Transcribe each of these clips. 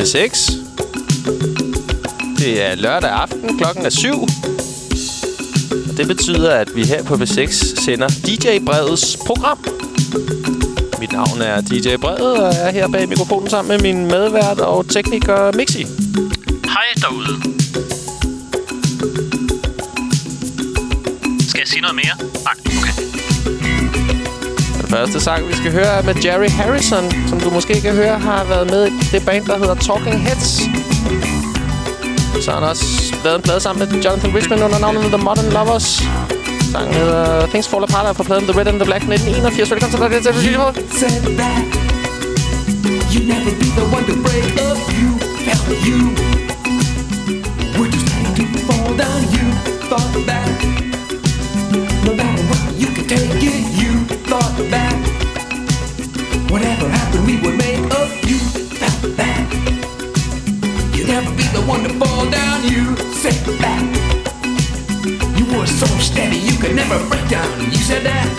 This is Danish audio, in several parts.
med 6. Det er lørdag aften, klokken er 7. Og Det betyder, at vi her på B6 sender DJ Brevets program. Mit navn er DJ Brevet, og jeg er her bag mikrofonen sammen med min medvært og tekniker Mixi. Hej derude. Skal jeg sige noget mere? Nej, okay. Første sang, vi skal høre, er med Jerry Harrison, som du måske kan høre, har været med i det band, der hedder Talking Heads. Så har han også lavet en plade sammen med Jonathan Richman under navnet The Modern Lovers. Sangen hedder Things Fall Apart er fra pladen The Red and the Black 1981. Velkommen til dig, det er said that you never be the one to break up. You felt you were just trying to fall down. You thought that no matter what you could take it. You thought that whatever happened we would make up. You felt that you never be the one to fall down. You said that you were so steady you could never break down. You said that.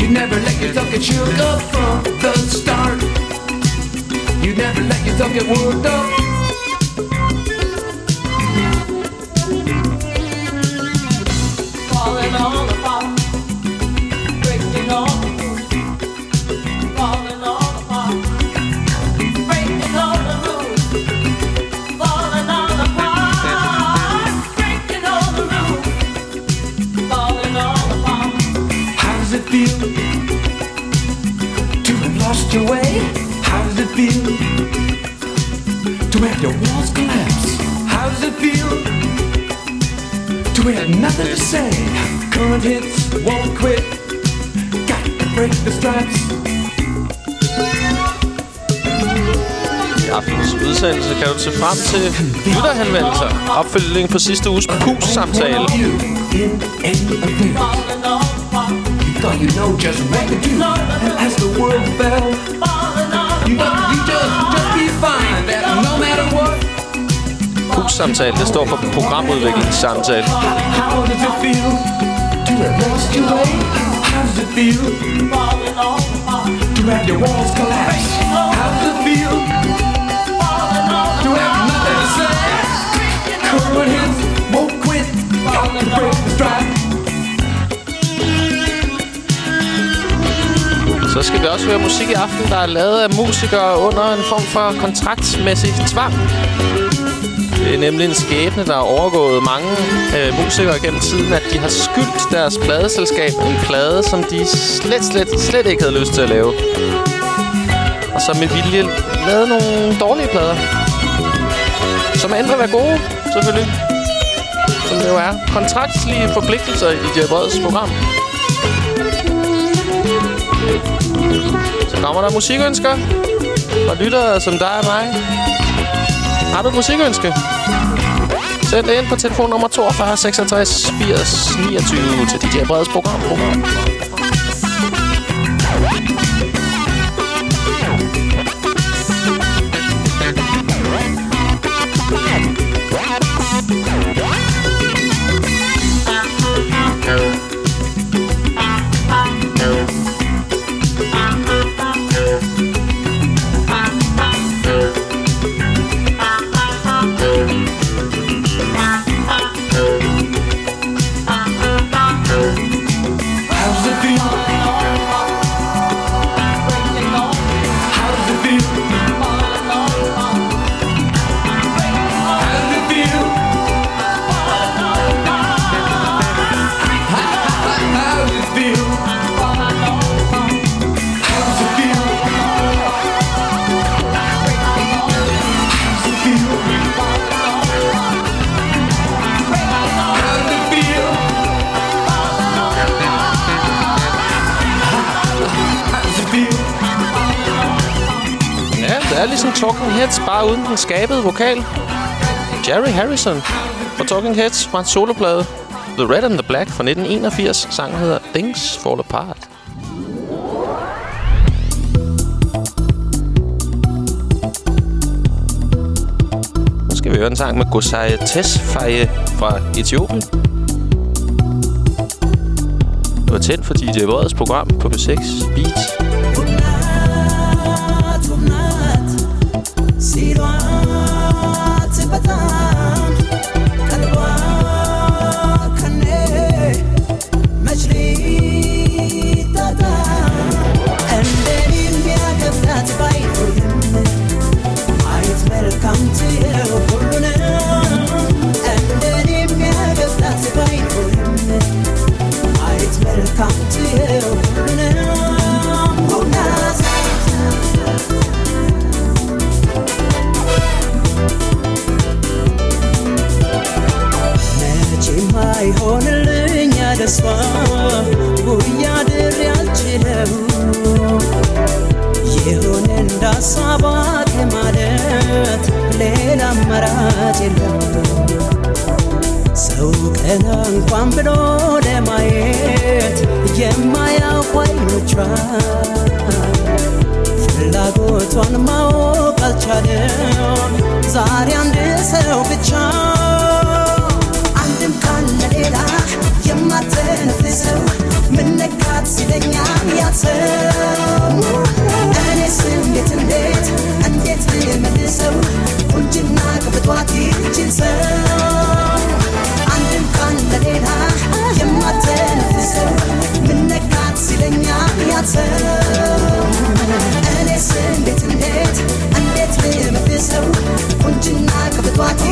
You never let yourself get shook up from the start. You never let yourself get worked up. Nothing to say? Current hits won't quit. Got to break the straps. I aftens udsendelse kan du se frem til lytterhenvendelser. Opfølgning på sidste uges PUS-samtale. You know just what to do. As the world fell, you, you just, Coach-samtale. Det står for programudviklingssamtale. Så skal vi også høre musik i aften, der er lavet af musikere under en form for kontraktsmæssig tvang. Det er nemlig en skæbne, der har overgået mange øh, musikere gennem tiden, at de har skyldt deres pladeselskab en plade, som de slet, slet, slet ikke havde lyst til at lave. Og så med vilje lavet nogle dårlige plader. Som endte med at være gode, selvfølgelig. Som det jo er. Kontraktslige forpligtelser i DJ Breds program. Så kommer der musikønsker fra lyttere som dig og mig. Har du et musikønske? Send det ind på telefonnummer 42 66 80 29 til DJ Breds program. program. Skabede vokal. Jerry Harrison fra Talking Heads fra en soloplade. The Red and the Black fra 1981. Sangen hedder Things Fall Apart. Nu skal vi høre en sang med Gosai Tesfaye fra Etiopien. Det var tændt for DJ Breds program på B6 Beat. እንኳን ብሎ ለማየት የማያውቁ አይኖቿ ፍላጎቷን ማወቅ አልቻለም። ዛሬ አንድ ሰው ብቻ አንድም ካለ ሌላ የማተነፍሰው ምነካት ሲለኛል ያሰው እኔስ እንዴት እንዴት እንዴት ልመልሰው ቁንጅና ቅብጧት ይችን ሰው ለሌላ የማተንፍሰው ምነካት ሲለኛ ያተው እንዴት እንዴት እንዴት ልመልሰው ቁንጅና ቅብቷቴ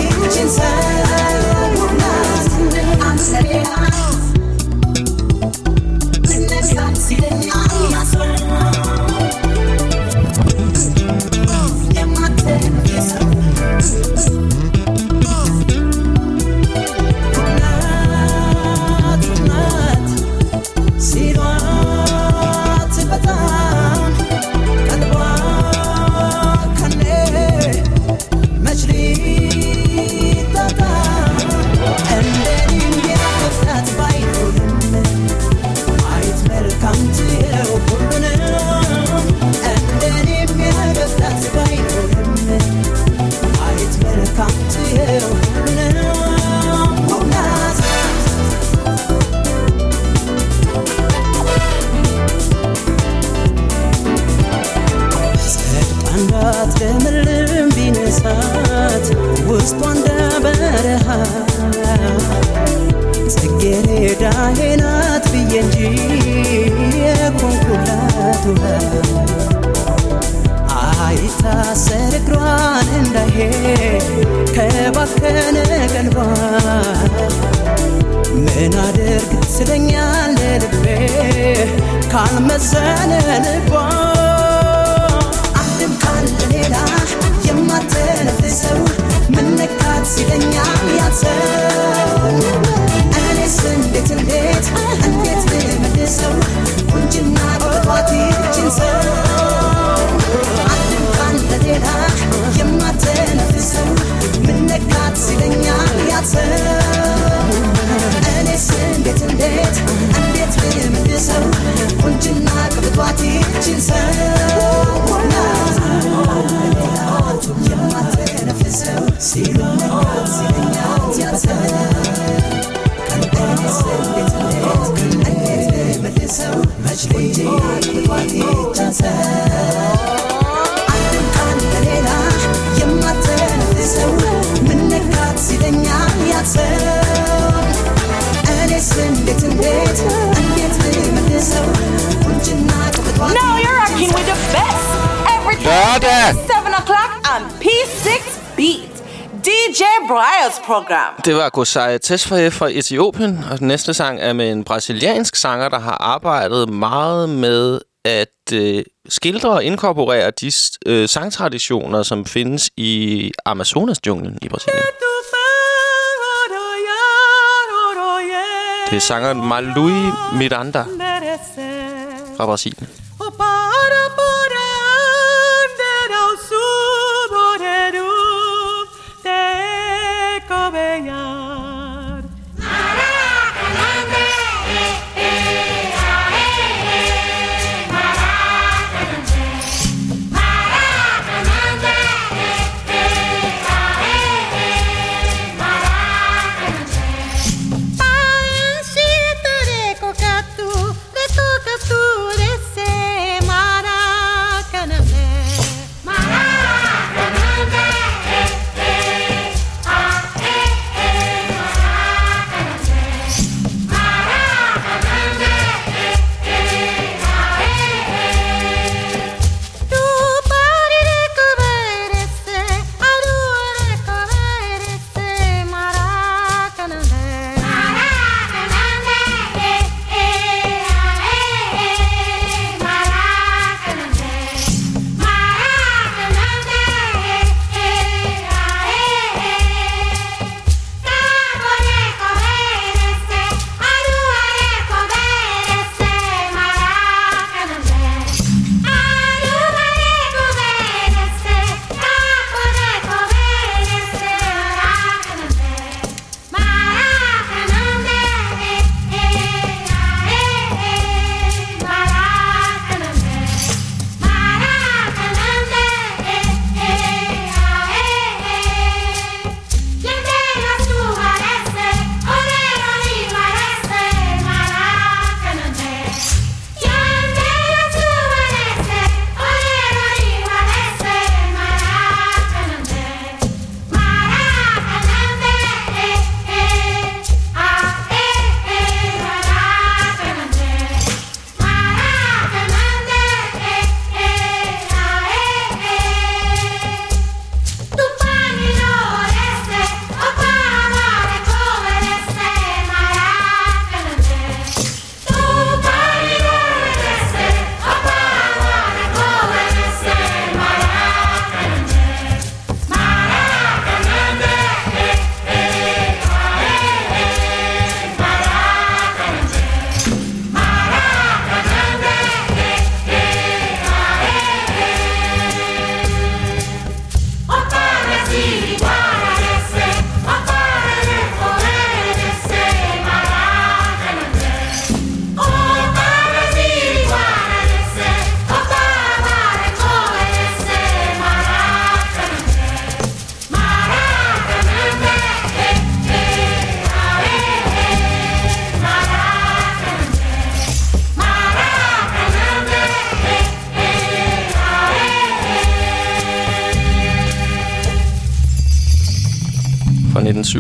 Det var Gosaya Tesfaye fra Etiopien, og den næste sang er med en brasiliansk sanger, der har arbejdet meget med at øh, skildre og inkorporere de øh, sangtraditioner, som findes i Amazonas-junglen i Brasilien. Det er sangeren Malui Miranda fra Brasilien.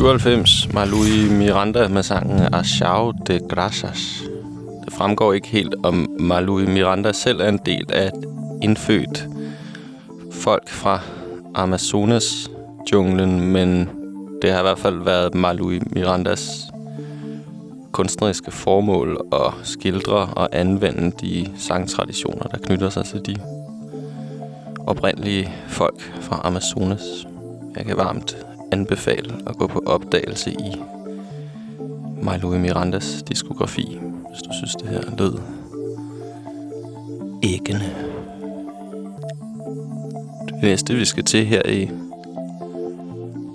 1997, Marlui Miranda med sangen Achao de Gracias. Det fremgår ikke helt, om Marlui Miranda selv er en del af et indfødt folk fra Amazonas-junglen, men det har i hvert fald været Marlui Mirandas kunstneriske formål at skildre og anvende de sangtraditioner, der knytter sig til de oprindelige folk fra Amazonas. Jeg kan varmt anbefale at gå på opdagelse i Milo Mirandas diskografi, hvis du synes, det her lød æggende. Det næste, vi skal til her i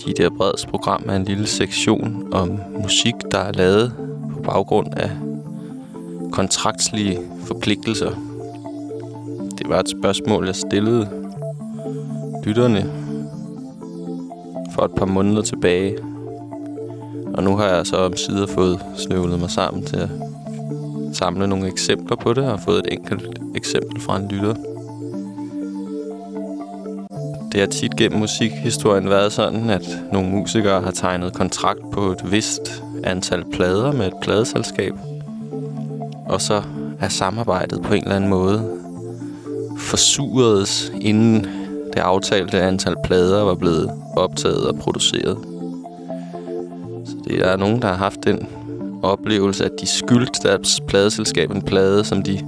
de der Breds program, er en lille sektion om musik, der er lavet på baggrund af kontraktslige forpligtelser. Det var et spørgsmål, jeg stillede lytterne for et par måneder tilbage. Og nu har jeg så om sider fået snøvlet mig sammen til at samle nogle eksempler på det, og fået et enkelt eksempel fra en lytter. Det har tit gennem musikhistorien været sådan, at nogle musikere har tegnet kontrakt på et vist antal plader med et pladeselskab. Og så er samarbejdet på en eller anden måde forsuredes, inden det aftalte antal plader var blevet optaget og produceret. Så det er nogen, der har haft den oplevelse, at de skyldte deres pladeselskab en plade, som de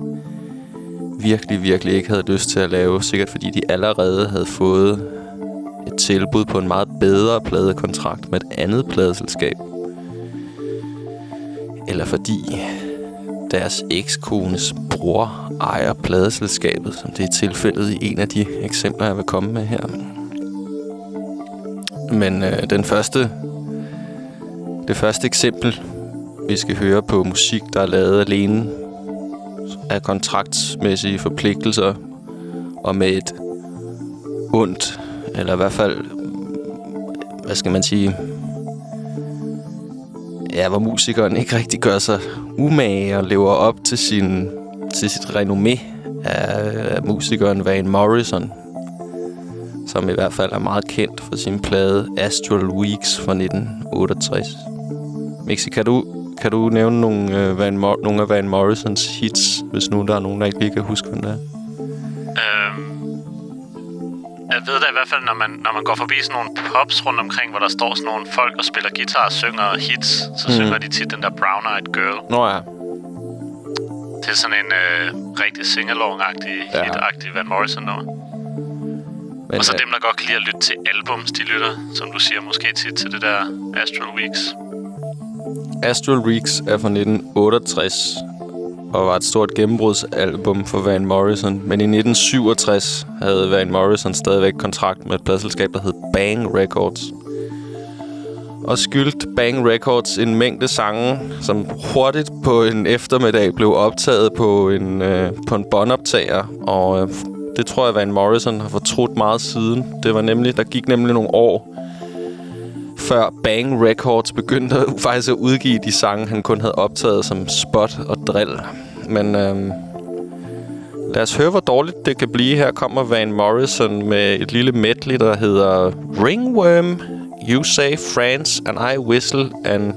virkelig, virkelig ikke havde lyst til at lave. Sikkert fordi de allerede havde fået et tilbud på en meget bedre pladekontrakt med et andet pladeselskab. Eller fordi deres ekskones bror ejer pladeselskabet, som det er tilfældet i en af de eksempler, jeg vil komme med her. Men øh, den første, det første eksempel, vi skal høre på musik, der er lavet alene af kontraktsmæssige forpligtelser og med et ondt, eller i hvert fald, hvad skal man sige, ja, hvor musikeren ikke rigtig gør sig umage og lever op til, sin, til sit renommé af, af musikeren Van Morrison, som i hvert fald er meget kendt for sin plade Astral Weeks fra 1968. Mixi, kan du, kan du nævne nogle, øh, Van Mor- nogle af Van Morrisons hits, hvis nu der er nogen, der ikke lige kan huske, hvem det er? Jeg ved da i hvert fald, når man, når man går forbi sådan nogle pubs rundt omkring, hvor der står sådan nogle folk og spiller guitar og synger hits, så mm. synger de tit den der Brown Eyed Girl. Nå ja. Det er sådan en øh, rigtig singalong-agtig, Ja. hit-agtig Van Morrison nummer. Men, Og så øh, dem, der godt kan lide at lytte til albums, de lytter, som du siger, måske tit til det der Astral Weeks. Astral Weeks er fra 1968 og var et stort gennembrudsalbum for Van Morrison. Men i 1967 havde Van Morrison stadigvæk kontrakt med et pladselskab, der hed Bang Records. Og skyldt Bang Records en mængde sange, som hurtigt på en eftermiddag blev optaget på en, øh, på en båndoptager. Og øh, det tror jeg, Van Morrison har fortrudt meget siden. Det var nemlig, der gik nemlig nogle år, før Bang Records begyndte at, faktisk at udgive de sange, han kun havde optaget som spot og drill. Men øhm, lad os høre, hvor dårligt det kan blive. Her kommer Van Morrison med et lille medley, der hedder Ringworm, You Say France, and I Whistle, and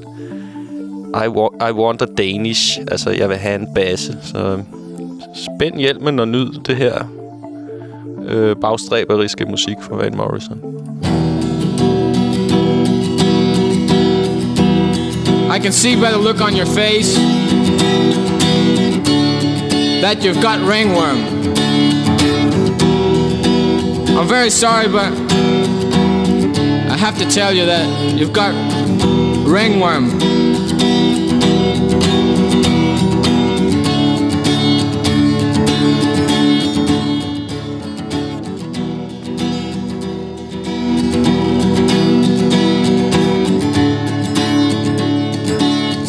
I, wa- I Want a Danish. Altså, jeg vil have en basse. Så øhm, spænd hjelmen og nyd det her øh, bagstræberiske musik fra Van Morrison. I can see by the look on your face that you've got ringworm. I'm very sorry, but I have to tell you that you've got ringworm.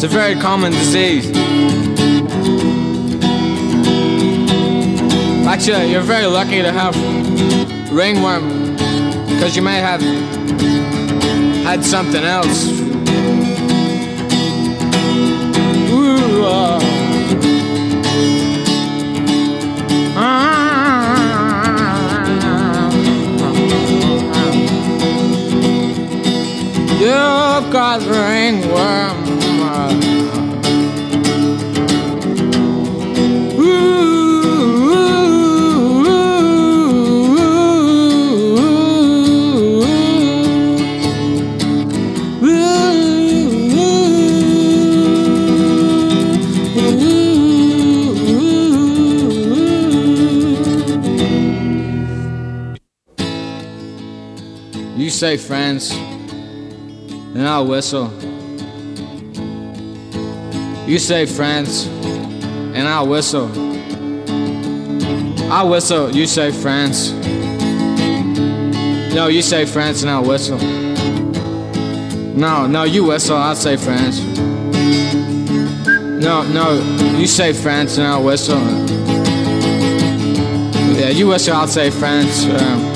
It's a very common disease. Actually, you're very lucky to have ringworm because you may have had something else. Ooh. You've got ringworm. You say friends, and I'll whistle. You say friends, and I'll whistle. I'll whistle, you say friends. No, you say friends, and I'll whistle. No, no, you whistle, I'll say friends. No, no, you say friends, and I'll whistle. Yeah, you whistle, I'll say friends. Um,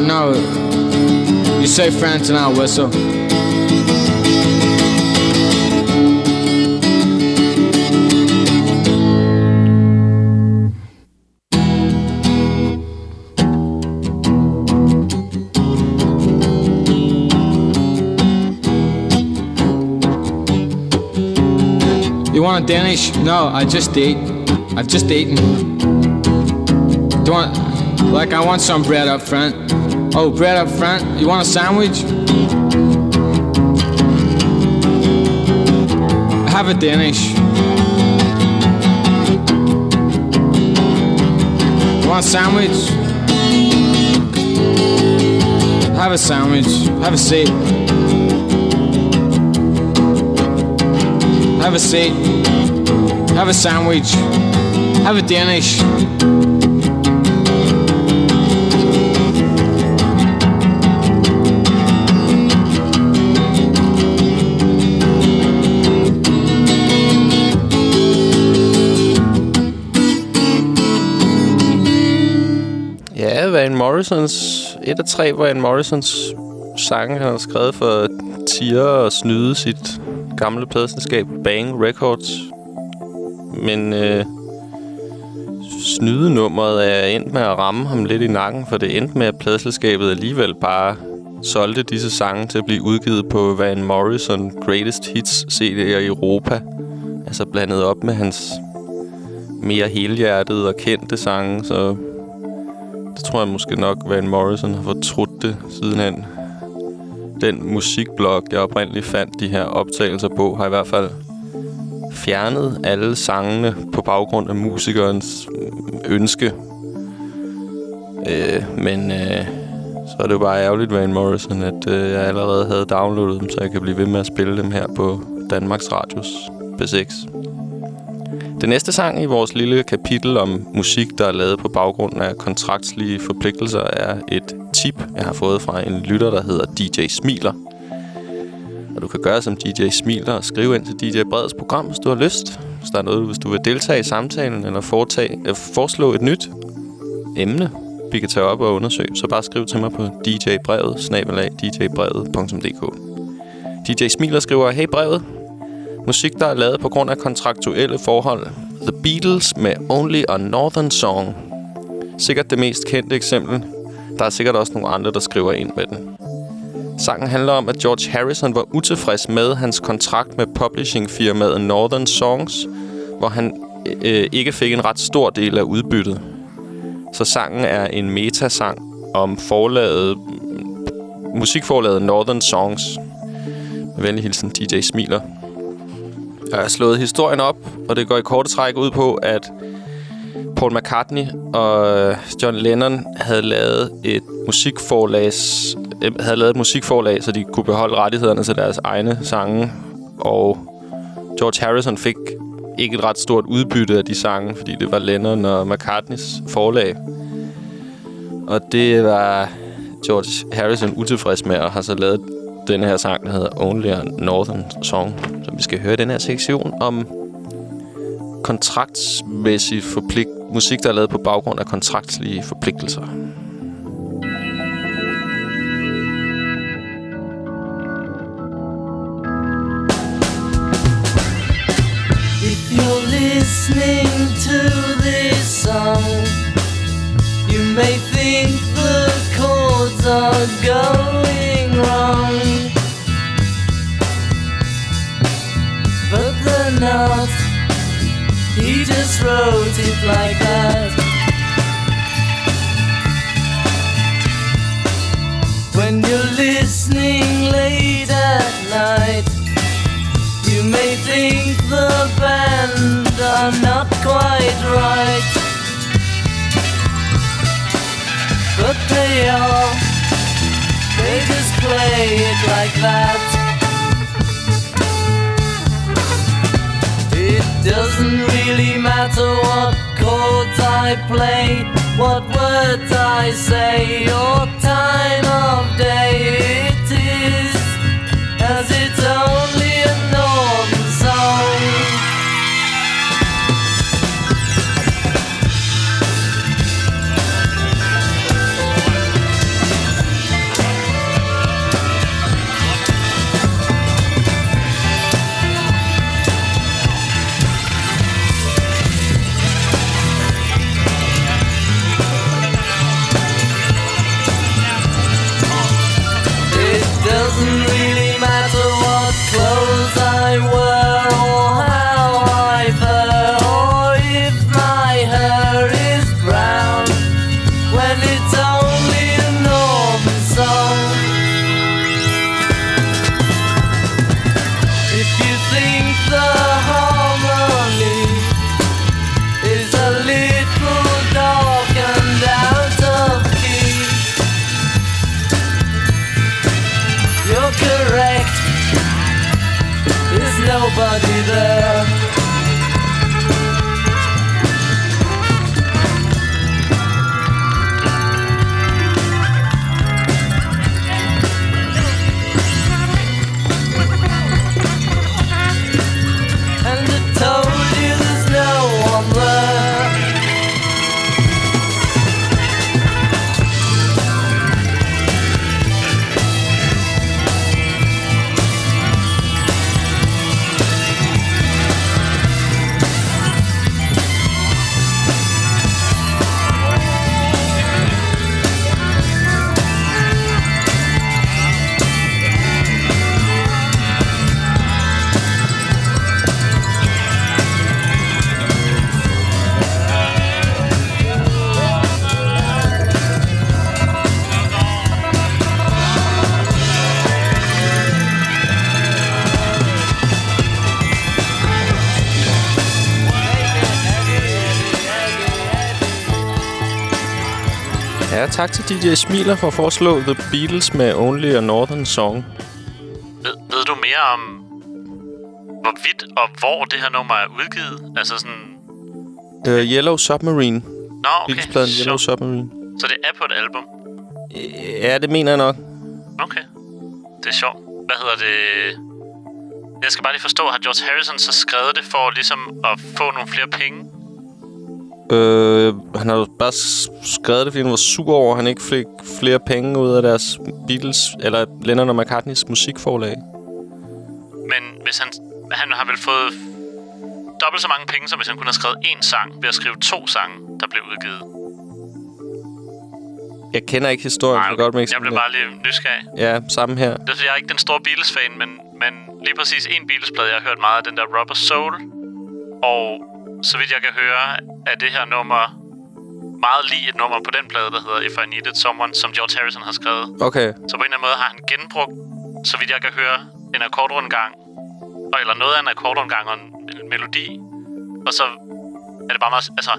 No, no. You say friends and I'll whistle. You want a Danish? No, I just ate. I've just eaten. Do you want, like, I want some bread up front. Oh, bread up front? You want a sandwich? Have a Danish. You want a sandwich? Have a sandwich. Have a seat. Have a seat. Have a sandwich. Have a Danish. Morrisons... Et af tre Van Morrisons sange, han har skrevet for Tier og snyde sit gamle pladselskab Bang Records. Men øh, snydenummeret er endt med at ramme ham lidt i nakken, for det endte med, at pladselskabet alligevel bare solgte disse sange til at blive udgivet på Van Morrison Greatest Hits CD'er i Europa. Altså blandet op med hans mere helhjertede og kendte sange, så det tror jeg måske nok, Van Morrison har fortrudt det sidenhen. Den musikblog, jeg oprindeligt fandt de her optagelser på, har i hvert fald fjernet alle sangene på baggrund af musikernes ønske. Øh, men øh, så er det jo bare ærgerligt, Van Morrison, at øh, jeg allerede havde downloadet dem, så jeg kan blive ved med at spille dem her på Danmarks Radios P6. Det næste sang i vores lille kapitel om musik, der er lavet på baggrund af kontraktslige forpligtelser, er et tip, jeg har fået fra en lytter, der hedder DJ Smiler. Og du kan gøre som DJ Smiler og skrive ind til DJ Breds program, hvis du har lyst. Hvis der er noget, hvis du vil deltage i samtalen eller foretage, øh, foreslå et nyt emne, vi kan tage op og undersøge, så bare skriv til mig på djbrevet, snabelag djbrevet.dk. DJ Smiler skriver, Hey brevet, Musik, der er lavet på grund af kontraktuelle forhold. The Beatles med Only a Northern Song. Sikkert det mest kendte eksempel. Der er sikkert også nogle andre, der skriver ind med den. Sangen handler om, at George Harrison var utilfreds med hans kontrakt med publishingfirmaet Northern Songs, hvor han øh, øh ikke fik en ret stor del af udbyttet. Så sangen er en metasang om forlaget, musikforlaget Northern Songs. Med venlig hilsen, DJ Smiler. Jeg har slået historien op, og det går i korte træk ud på, at Paul McCartney og øh, John Lennon havde lavet et musikforlags, øh, havde lavet et musikforlag, så de kunne beholde rettighederne til deres egne sange. Og George Harrison fik ikke et ret stort udbytte af de sange, fordi det var Lennon og McCartneys forlag. Og det var George Harrison utilfreds med, og har så lavet den her sang, der hedder Only a Northern Song, som vi skal høre i den her sektion om kontraktsmæssig forpligt musik, der er lavet på baggrund af kontraktlige forpligtelser. If you're listening to this song, you may think the chords are like that. When you're listening late at night, you may think the band are not quite right. But they they just play it like that. It doesn't really matter what chords I play, what words I say, or time of day it is, as it's only Ja, tak til DJ Smiler for at foreslå The Beatles med Only a Northern Song. Ved, ved du mere om, hvorvidt og hvor det her nummer er udgivet? Altså sådan... Uh, Yellow Submarine. Nå, okay. Beatles-pladen Yellow Så, Submarine. så det er på et album? Ja, det mener jeg nok. Okay. Det er sjovt. Hvad hedder det? Jeg skal bare lige forstå, har George Harrison så skrevet det for ligesom at få nogle flere penge? Øh, han har jo bare skrevet det, fordi han var sur over, at han ikke fik flere penge ud af deres Beatles, eller Lennon og McCartneys musikforlag. Men hvis han, han har vel fået dobbelt så mange penge, som hvis han kunne have skrevet én sang ved at skrive to sange, der blev udgivet. Jeg kender ikke historien så godt, men jeg blev bare lige nysgerrig. Ja, samme her. Det er jeg er ikke den store Beatles-fan, men, men lige præcis en Beatles-plade, jeg har hørt meget af, den der Rubber Soul. Og så vidt jeg kan høre, er det her nummer meget lige et nummer på den plade, der hedder If I Needed Someone, som George Harrison har skrevet. Okay. Så på en eller anden måde har han genbrugt, så vidt jeg kan høre, en akkordrundgang, eller noget af en akkordrundgang og en mel- melodi. Og så er det bare meget... Altså,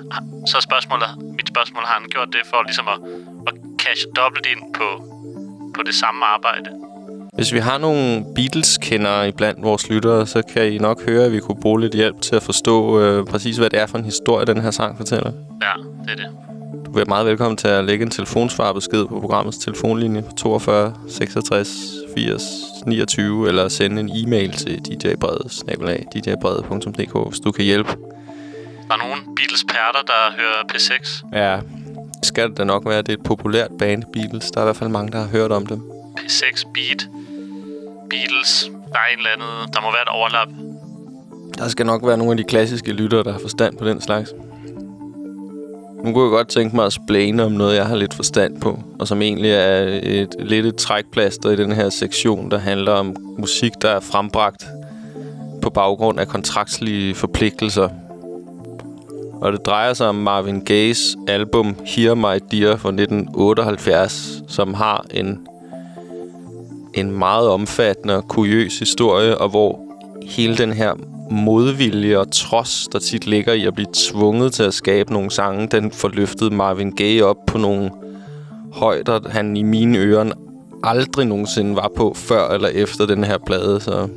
så er spørgsmålet, mit spørgsmål, har han gjort det for ligesom at, at cash dobbelt ind på, på det samme arbejde? Hvis vi har nogle Beatles-kendere iblandt vores lyttere, så kan I nok høre, at vi kunne bruge lidt hjælp til at forstå øh, præcis, hvad det er for en historie, den her sang fortæller. Ja, det er det. Du er meget velkommen til at lægge en telefonsvarbesked på programmets telefonlinje på 42 66 80 29, eller sende en e-mail til djbredet.dk, hvis du kan hjælpe. Der er nogle Beatles-perter, der hører P6. Ja, skal det da nok være. Det er et populært band, Beatles. Der er i hvert fald mange, der har hørt om dem. P6 Beat. Beatles. Der er en eller anden... Der må være et overlap. Der skal nok være nogle af de klassiske lyttere, der har forstand på den slags. Nu kunne jeg godt tænke mig at splane om noget, jeg har lidt forstand på, og som egentlig er et lidt et trækplaster i den her sektion, der handler om musik, der er frembragt på baggrund af kontraktslige forpligtelser. Og det drejer sig om Marvin Gayes album Hear My Dear fra 1978, som har en, en meget omfattende og kuriøs historie, og hvor hele den her modvilje og trods, der tit ligger i at blive tvunget til at skabe nogle sange, den får løftet Marvin Gaye op på nogle højder, han i mine ører aldrig nogensinde var på før eller efter den her plade. Så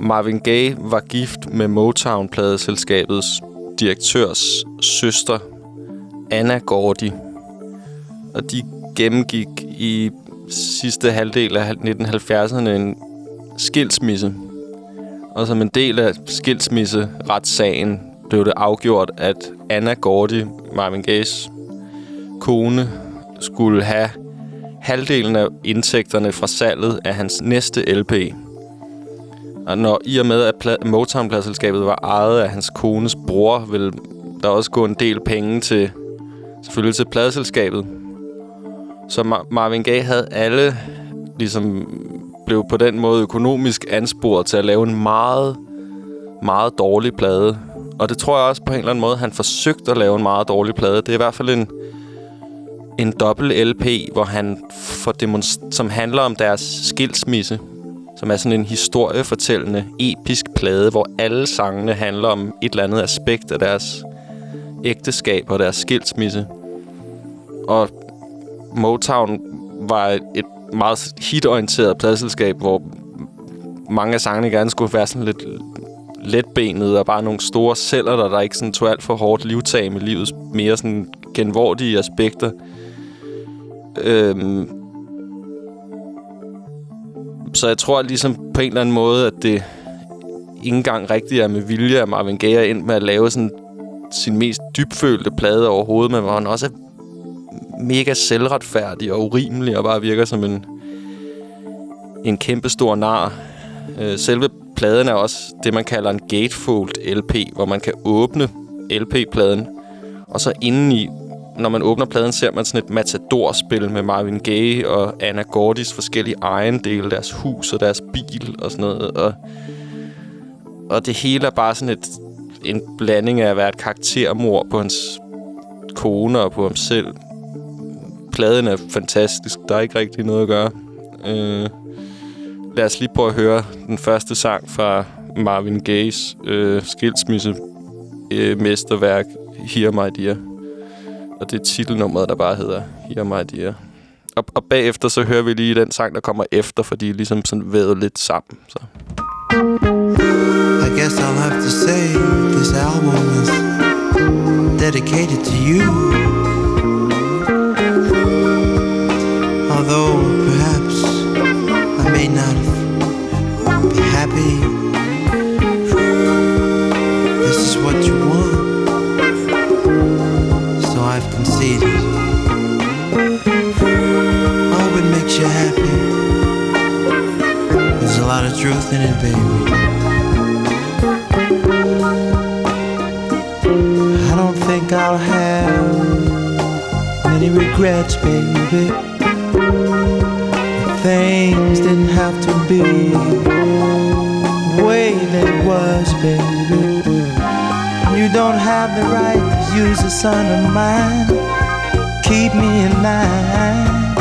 Marvin Gaye var gift med Motown-pladeselskabets direktørs søster, Anna Gordy. Og de gennemgik i sidste halvdel af 1970'erne en skilsmisse. Og som en del af skilsmisseretssagen blev det afgjort, at Anna Gordy, Marvin Gayes kone, skulle have halvdelen af indtægterne fra salget af hans næste LP. Og når i og med, at Motown-pladselskabet var ejet af hans kones bror, ville der også gå en del penge til, selvfølgelig til pladselskabet. Så Mar- Marvin Gaye havde alle ligesom blev på den måde økonomisk ansporet til at lave en meget, meget dårlig plade. Og det tror jeg også på en eller anden måde, han forsøgte at lave en meget dårlig plade. Det er i hvert fald en, en dobbelt LP, hvor han får demonst- som handler om deres skilsmisse. Som er sådan en historiefortællende, episk plade, hvor alle sangene handler om et eller andet aspekt af deres ægteskab og deres skilsmisse. Og Motown var et meget hitorienteret pladselskab, hvor mange af sangene gerne skulle være sådan lidt letbenet og bare nogle store celler, der, der ikke sådan tog alt for hårdt livtag med livets mere sådan genvordige aspekter. Øhm, så jeg tror ligesom på en eller anden måde, at det ikke engang rigtigt er med vilje, at Marvin Gaye er ind med at lave sådan sin mest dybfølte plade overhovedet, men hvor han også er mega selvretfærdig og urimelig og bare virker som en, en kæmpe stor nar. Øh, selve pladen er også det, man kalder en gatefold LP, hvor man kan åbne LP-pladen, og så indeni, når man åbner pladen, ser man sådan et matadorspil med Marvin Gaye og Anna Gordis forskellige ejendele, deres hus og deres bil og sådan noget. Og, og det hele er bare sådan et, en blanding af at være et karaktermord på hans kone og på ham selv. Pladen er fantastisk. Der er ikke rigtig noget at gøre. Øh, lad os lige prøve at høre den første sang fra Marvin Gayes øh, skilsmisse øh, mesterværk Hear My Dear. Og det er titelnummeret, der bare hedder Hear My Dear. Og, og bagefter så hører vi lige den sang, der kommer efter, fordi de er ligesom sådan vævet lidt sammen. Så. I guess I'll have to say this album is dedicated to you. Although perhaps I may not be happy, this is what you want, so I've conceded. I hope it makes you happy. There's a lot of truth in it, baby. I don't think I'll have many regrets, baby. Things didn't have to be the way they was, baby. You don't have the right to use a son of mine. Keep me in line.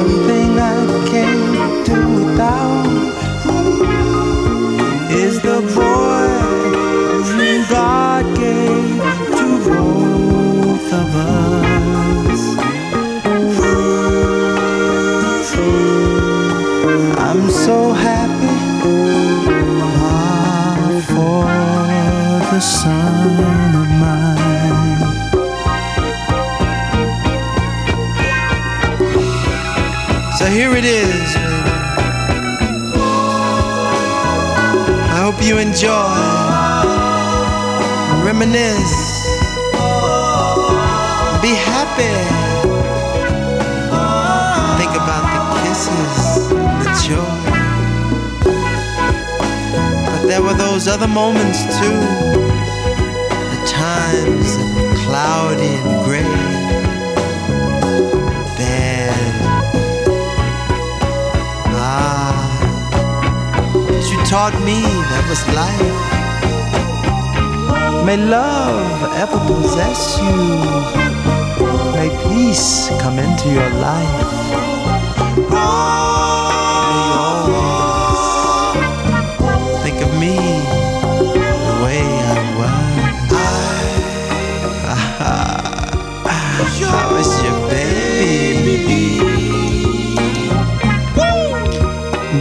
One thing I can't do without is the boy God gave to both of us. I'm so happy ah, for the son of mine. So here it is, baby. I hope you enjoy, reminisce, be happy. and the joy. But there were those other moments too, the times that were cloudy and gray. Bad. Ah, but you taught me that was life. May love ever possess you. May peace come into your life.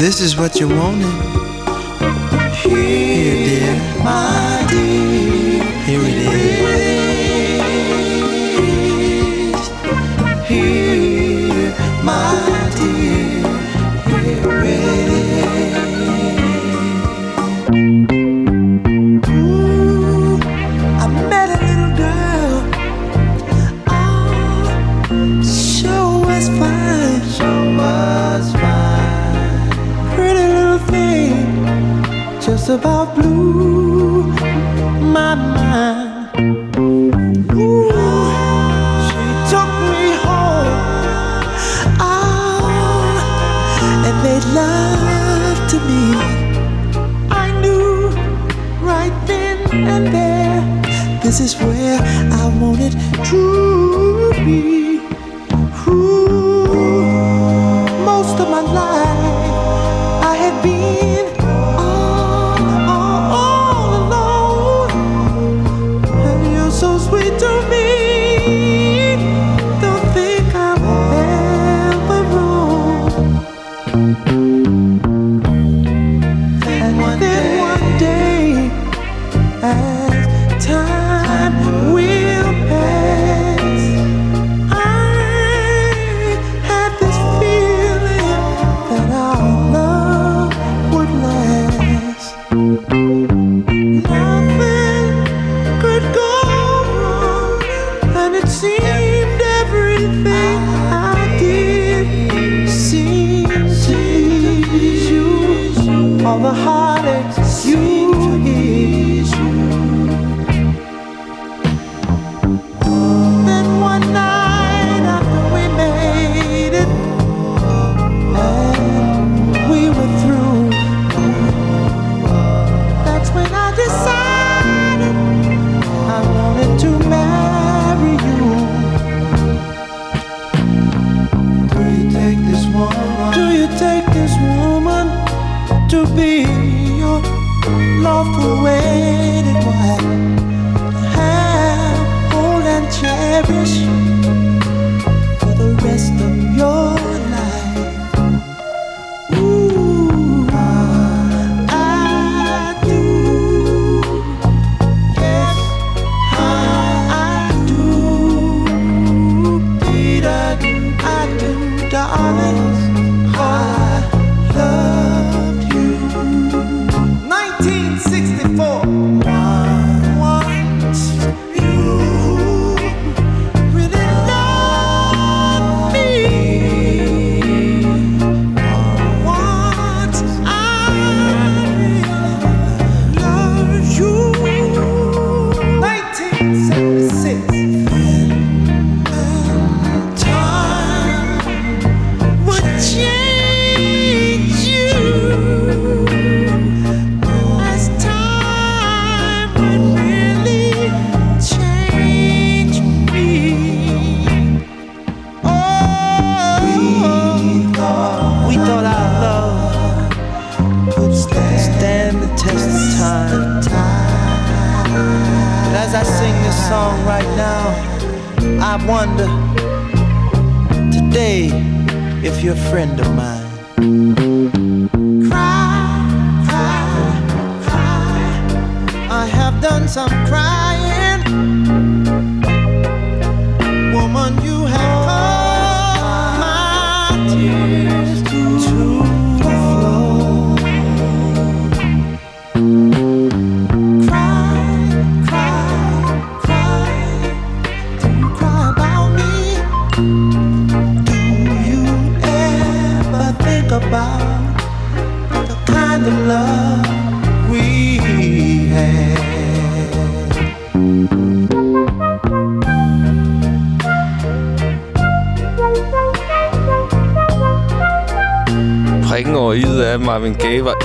This is what you wanted. Here, dear, my dear.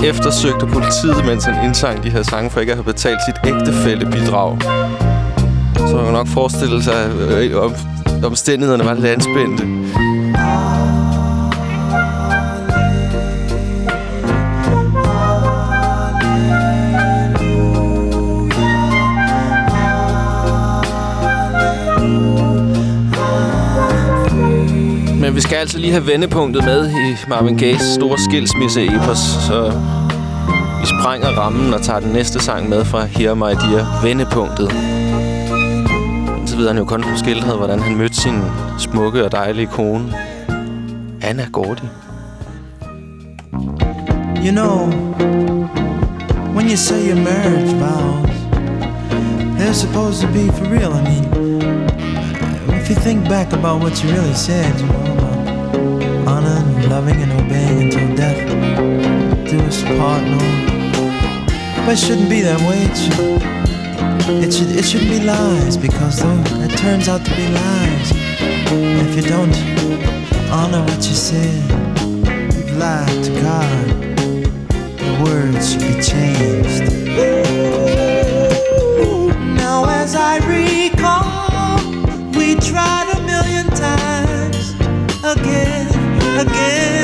Eftersøgte politiet, mens han indsang de her sange, for ikke at have betalt sit ægtefællebidrag. Så man kan nok forestille sig, at øh, om, omstændighederne var lidt lige have vendepunktet med i Marvin Gayes store skilsmisse-epos, så vi sprænger rammen og tager den næste sang med fra Hear My Dear, vendepunktet. Indtil videre han jo kun skildret, hvordan han mødte sin smukke og dejlige kone, Anna Gordy. You know, when you say your marriage vows, they're supposed to be for real. I mean, if you think back about what you really said, you know, about honor and loving and obeying until death do us part, no. But it shouldn't be that way. It should, it should, it shouldn't be lies because though it turns out to be lies. If you don't honor what you said, you've lied to God. The words should be changed. Now, as I recall, we tried a million times again, again,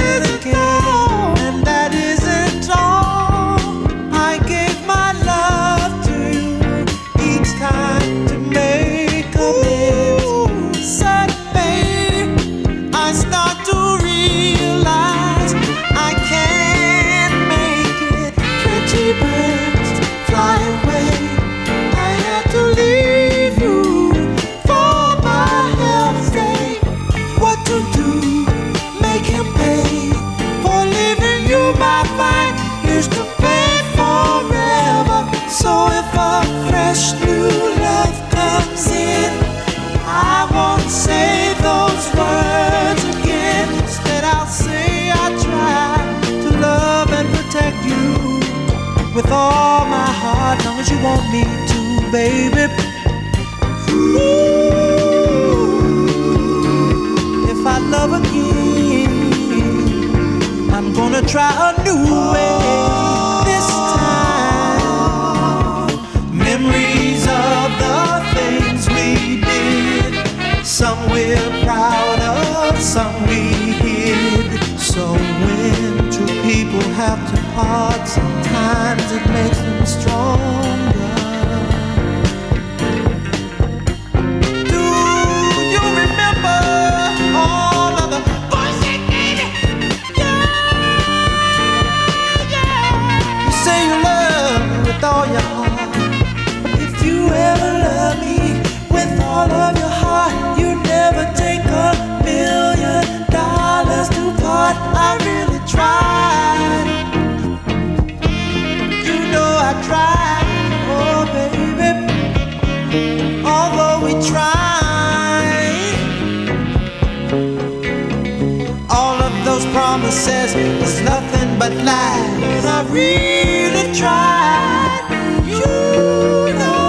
with all my heart, long as you want me to, baby. Ooh, if I love again, I'm gonna try a new way this time. Memories of the things we did, some we're proud of, some we hid. So when two people have to sometimes it makes them stronger. Do you remember all of the? Yeah, yeah. You say you love with all your heart. If you ever love me with all of your heart, you never take a million dollars to part. I really tried. Those promises nothing but lies. I really tried. You know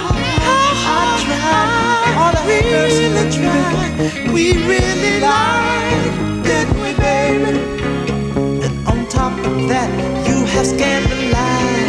I tried. All I really tried. We really lied, didn't we, baby? And on top of that, you have scandalized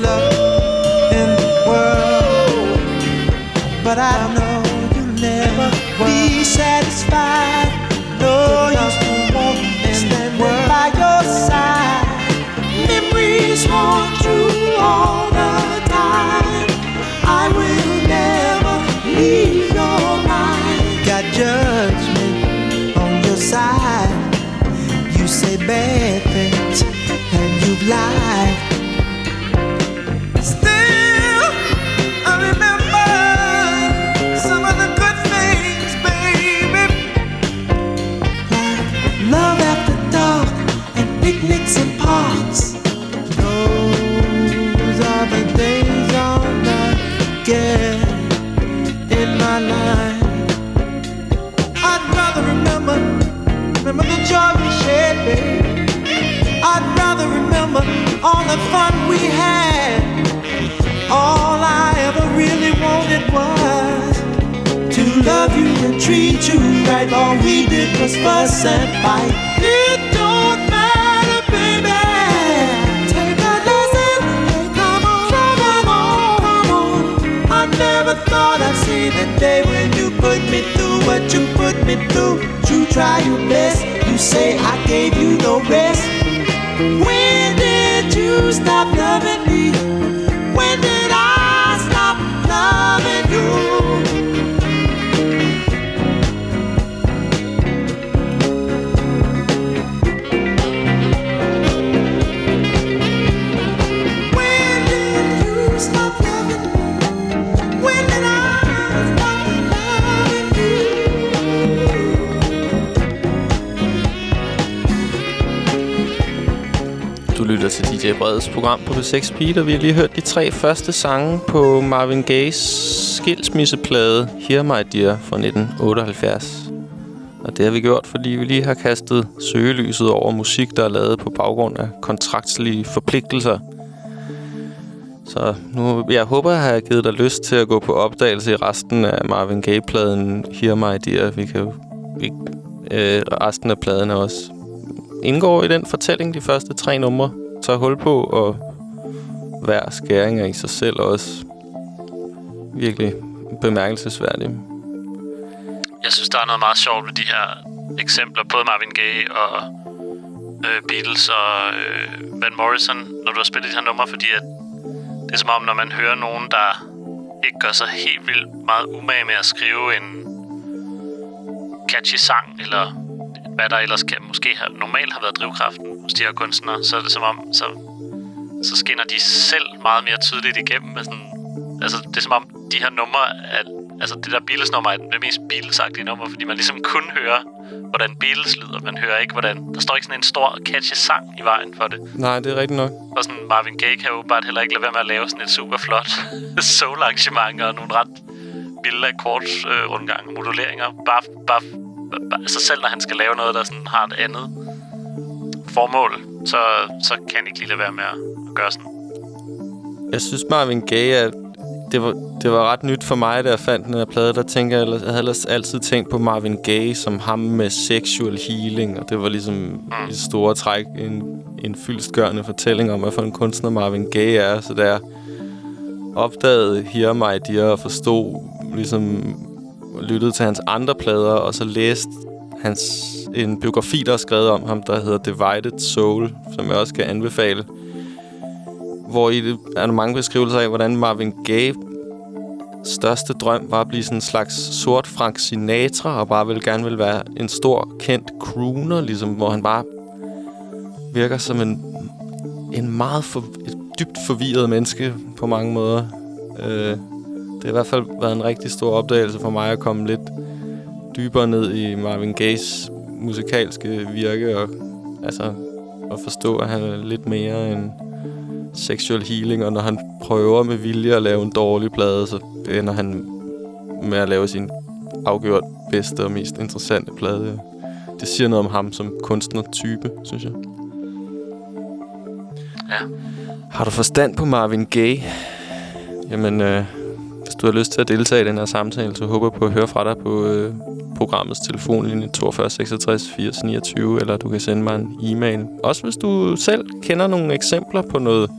love. Treat you right. All we did was fuss and fight. It don't matter, baby. Take a lesson. Come on. I never thought I'd see the day when you put me through what you put me through. You try your best. You say I gave you no rest. When did you stop loving me? When did DJ Breds program på B6 Beat, og vi har lige hørt de tre første sange på Marvin Gayes skilsmisseplade Hear My Dear fra 1978. Og det har vi gjort, fordi vi lige har kastet søgelyset over musik, der er lavet på baggrund af kontraktlige forpligtelser. Så nu, jeg håber, jeg har givet dig lyst til at gå på opdagelse i resten af Marvin Gaye-pladen Hear My Dear. Vi kan jo... Vi, øh, resten af pladen er også indgår i den fortælling, de første tre numre tager hul på, og hver skæring er i sig selv også virkelig bemærkelsesværdig. Jeg synes, der er noget meget sjovt ved de her eksempler, både Marvin Gaye og øh, Beatles og øh, Van Morrison, når du har spillet de her numre, fordi at det er som om, når man hører nogen, der ikke gør sig helt vildt meget umage med at skrive en catchy sang, eller hvad der ellers kan, måske har, normalt har været drivkraften hos de her kunstnere, så er det som om, så, så skinner de selv meget mere tydeligt igennem. Med sådan, altså, det er som om, de her numre, er, altså det der Beatles-nummer er det mest Beatles-agtige nummer, fordi man ligesom kun hører, hvordan Beatles lyder. Man hører ikke, hvordan... Der står ikke sådan en stor, catchy sang i vejen for det. Nej, det er rigtigt nok. Og sådan Marvin Gaye kan jo bare heller ikke lade være med at lave sådan et super flot soul-arrangement og nogle ret vilde akkordsrundgange og moduleringer. Bare, bare, altså selv når han skal lave noget, der sådan har et andet formål, så, så kan han ikke lige lade være med at gøre sådan. Jeg synes, Marvin Gaye er... Det var, det var ret nyt for mig, da jeg fandt den her plade. Der tænker jeg, jeg havde ellers altid tænkt på Marvin Gaye som ham med sexual healing. Og det var ligesom mm. i store træk en, en fyldstgørende fortælling om, hvad for en kunstner Marvin Gaye er. Så da jeg opdagede Hear My Dear og forstod, ligesom lyttede til hans andre plader, og så læste hans, en biografi, der er skrevet om ham, der hedder Divided Soul, som jeg også kan anbefale. Hvor i det er der mange beskrivelser af, hvordan Marvin Gaye største drøm var at blive sådan en slags sort Frank Sinatra, og bare vil gerne vil være en stor, kendt crooner, ligesom, hvor han bare virker som en, en meget for, et dybt forvirret menneske på mange måder. Øh, det har i hvert fald været en rigtig stor opdagelse for mig at komme lidt dybere ned i Marvin Gayes musikalske virke, og altså at forstå, at han er lidt mere end sexual healing, og når han prøver med vilje at lave en dårlig plade, så ender han med at lave sin afgjort bedste og mest interessante plade. Det siger noget om ham som kunstnertype, synes jeg. Ja. Har du forstand på Marvin Gaye? Jamen, øh, du har lyst til at deltage i den her samtale, så håber jeg på at høre fra dig på øh, programmets telefonlinje 42 66 80 29, eller du kan sende mig en e-mail. Også hvis du selv kender nogle eksempler på noget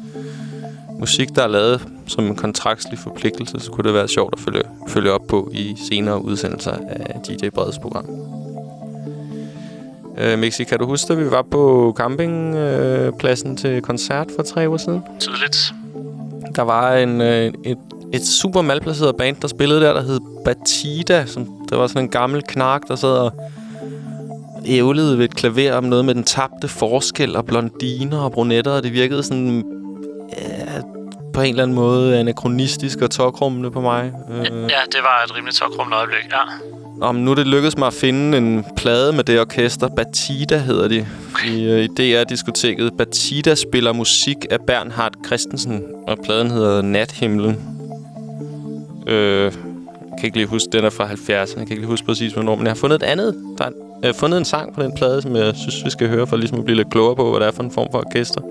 musik, der er lavet som en kontraktslig forpligtelse, så kunne det være sjovt at følge, følge op på i senere udsendelser af DJ Breds program. Øh, Mixi, kan du huske, at vi var på campingpladsen øh, til koncert for tre uger siden? Tydeligt. Der var en, øh, et, et super malplaceret band, der spillede der, der hed Batida. Som, der var sådan en gammel knark, der sad og ævlede ved et klaver om noget med den tabte forskel og blondiner og brunetter. Og det virkede sådan ja, på en eller anden måde anachronistisk og tokrummende på mig. Øh, Ja, det var et rimelig tokrummende øjeblik, ja. om nu er det lykkedes mig at finde en plade med det orkester. Batida hedder de. I, øh, i DR-diskoteket. Batida spiller musik af Bernhard Christensen. Og pladen hedder Nathimlen. Øh, jeg kan ikke lige huske, den er fra 70'erne. Jeg kan ikke lige huske præcis, hvornår. Men jeg har fundet et andet. Der er, jeg har fundet en sang på den plade, som jeg synes, vi skal høre, for ligesom at blive lidt klogere på, hvad det er for en form for orkester.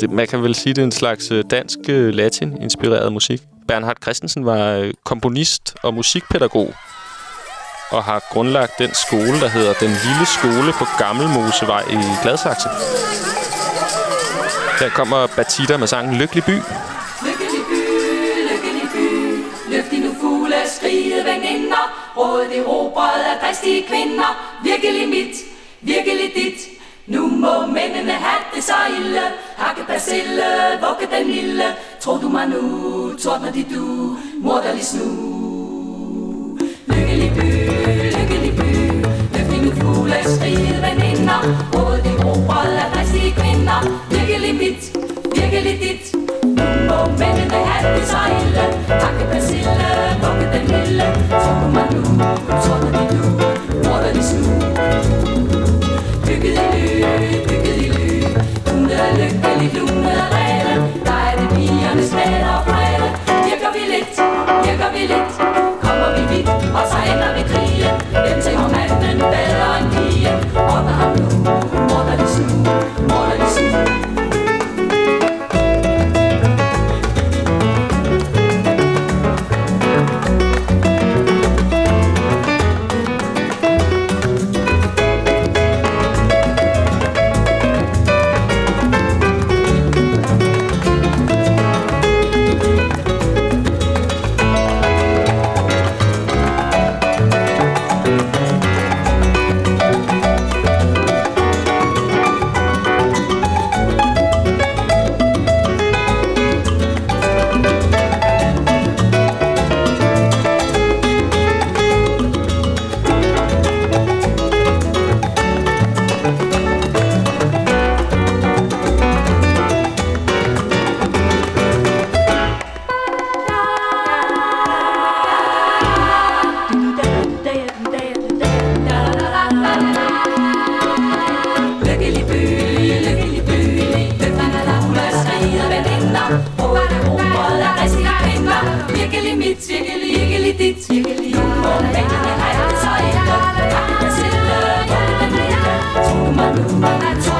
Det, man kan vel sige, det er en slags øh, dansk øh, latin-inspireret musik. Bernhard Christensen var øh, komponist og musikpædagog og har grundlagt den skole, der hedder Den Lille Skole på Gammelmosevej i Gladsaxe. Der kommer Batita med sangen Lykkelig By. Rådet Råd råbrød af dristige kvinder. Virkelig mit, virkelig dit. Nu må mændene have det så ilde, Hakke persille, vugge den lille Tror du mig nu, tordner de du Morderlig snu. Lykkelig by, lykkelig by. Løft nu fugle, skrige veninder. Rådet det råbrød af dristige kvinder. Virkelig mit, virkelig dit nu må mændene have det så Takke persille, vugge den lille Tror man nu, tordner de er Morderlig snu Bygget i ly, bygget i ly Lune er lykkelig, lune er rene Der er det pigernes fred og frede Virker vi lidt, virker vi lidt Kommer vi vidt, og så ender vi krige Hvem til om manden bedre end pige Morder ham nu, morderlig snu, Tivoli. dit Nu må mændene have det så ille Takke persille, vugge den mig nu,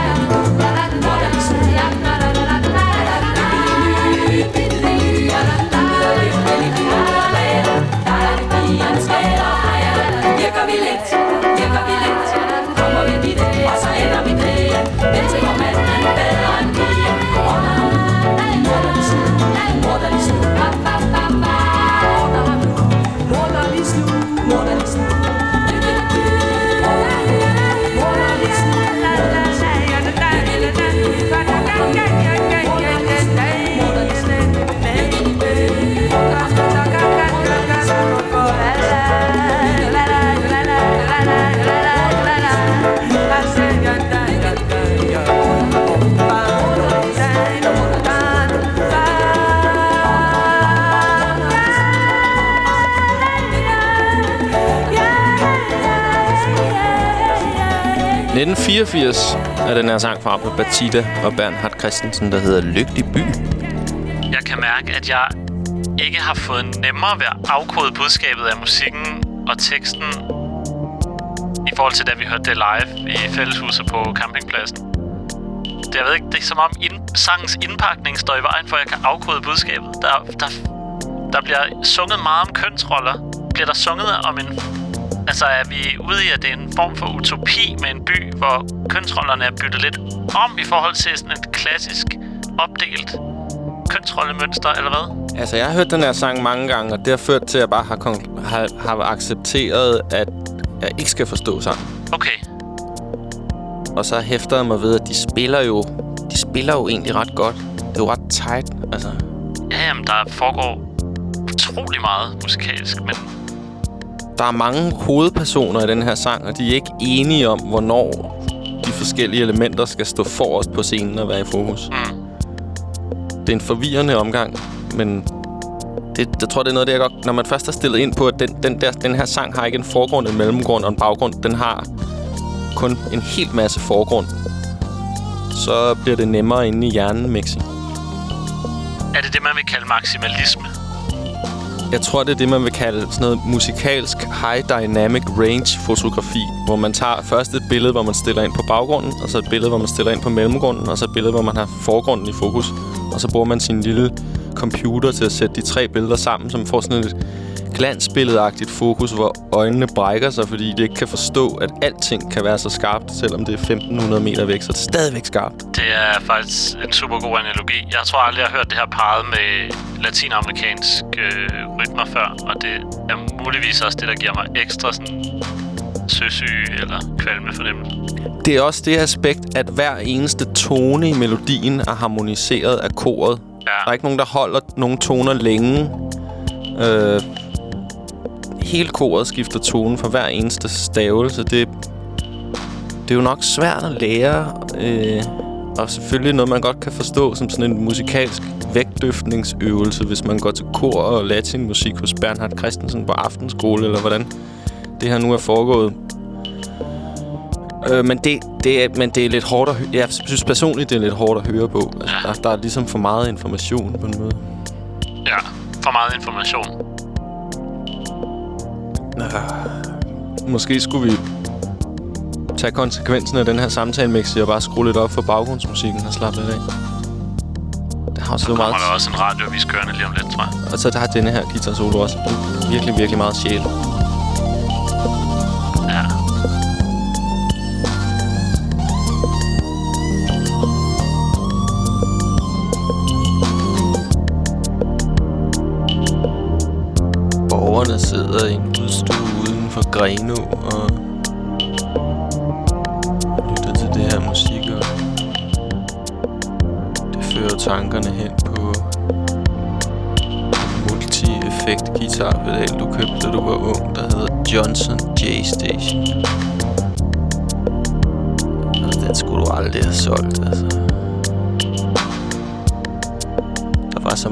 1984 er den her sang fra på Batida og Bernhard Christensen, der hedder Lykkelig By. Jeg kan mærke, at jeg ikke har fået nemmere ved at afkode budskabet af musikken og teksten i forhold til, da vi hørte det live i fælleshuset på campingpladsen. Det, jeg ved ikke, det er som om ind, sangens indpakning står i vejen for, at jeg kan afkode budskabet. Der, der, der bliver sunget meget om kønsroller. Bliver der sunget om en... Altså er vi ude i, at det er en form for utopi med en by, hvor kønsrollerne er byttet lidt om i forhold til sådan et klassisk opdelt kønsrollemønster, eller hvad? Altså, jeg har hørt den her sang mange gange, og det har ført til, at jeg bare har, har, har accepteret, at jeg ikke skal forstå sangen. Okay. Og så hæfter jeg mig ved, at de spiller jo, de spiller jo egentlig ret godt. Det er jo ret tight, altså. Ja, jamen, der foregår utrolig meget musikalsk, men Der er mange hovedpersoner i den her sang, og de er ikke enige om, hvornår de forskellige elementer skal stå forrest på scenen og være i fokus. mm, Det er en forvirrende omgang, men det, jeg tror, det er noget, det jeg godt... Når man først er stillet ind på, at den, den, der, den her sang har ikke en forgrund, en mellemgrund og en baggrund. Den har kun en helt masse forgrund. Så bliver det nemmere inde i hjernen, Mixi. er det det, man vil kalde maksimalisme? Jeg tror, det er det, man vil kalde sådan noget musikalsk high dynamic range fotografi, hvor man tager først et billede, hvor man stiller ind på baggrunden, og så et billede, hvor man stiller ind på mellemgrunden, og så et billede, hvor man har forgrunden i fokus. Og så bruger man sin lille computer til at sætte de tre billeder sammen, som får sådan et glansbilledagtigt fokus, hvor øjnene brækker sig, fordi de ikke kan forstå, at alting kan være så skarpt, selvom det er 1500 meter væk, så det er stadigvæk skarpt. Det er faktisk en super god analogi. Jeg tror aldrig, jeg har hørt det her parret med latinamerikansk øh, rytmer før, og det er muligvis også det, der giver mig ekstra sådan søsyge eller kvalme fornemmelse. Det er også det aspekt, at hver eneste tone i melodien er harmoniseret af koret. Ja. Der er ikke nogen, der holder nogle toner længe. Øh, hele koret skifter tone for hver eneste stavelse. Det, det er jo nok svært at lære. Øh, og selvfølgelig noget, man godt kan forstå som sådan en musikalsk vægtløftningsøvelse, hvis man går til kor og latinmusik hos Bernhard Christensen på aftenskole, eller hvordan det her nu er foregået. Øh, men, det, det er, men det er lidt hårdt at høre. Jeg synes personligt, det er lidt hårdt at høre på. Altså, der, der er ligesom for meget information på en måde. Ja, for meget information. Måske skulle vi tage konsekvensen af den her samtale, Mixi, og bare skrue lidt op for baggrundsmusikken og slappe lidt af. Det har også Der så meget... der også en radiovis kørende lige om lidt, tror jeg. Og så der har denne her guitar solo også virkelig, virkelig meget sjæl.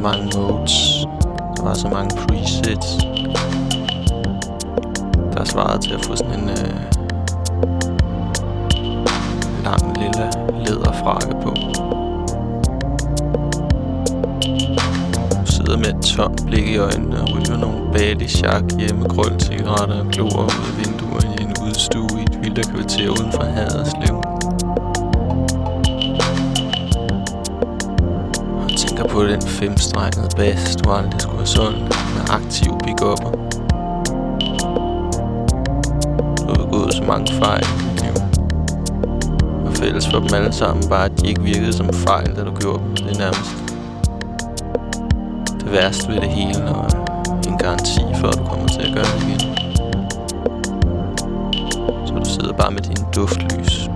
Mange modes. Der var så mange presets. Der svarede til at få sådan en øh, lang lille læderfrakke på. Du sidder med et tomt blik i øjnene og ryger nogle Bali Shark hjemmegrøl cigaretter og glor ud af vinduer i en udstue i et vildt kvarter uden for Haderslev. Den femstrengede bass, du aldrig skulle have solgt med aktiv pick-upper. Du har begået så mange fejl jo. Og fælles for dem alle sammen bare, at de ikke virkede som fejl, da du gjorde dem. Det er nærmest det værste ved det hele, og en garanti for, at du kommer til at gøre det igen. Så du sidder bare med din duftlys,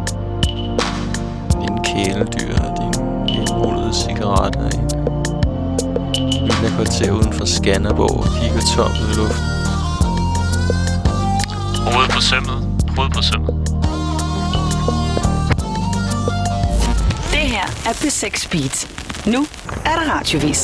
dine kæledyr og dine hjemrullede cigaretter i kvarter uden for Skanderborg og kigger tomt ud i luften. Hovedet på sømmet. Hovedet på sømmet. Det her er P6 Beat. Nu er der radiovis.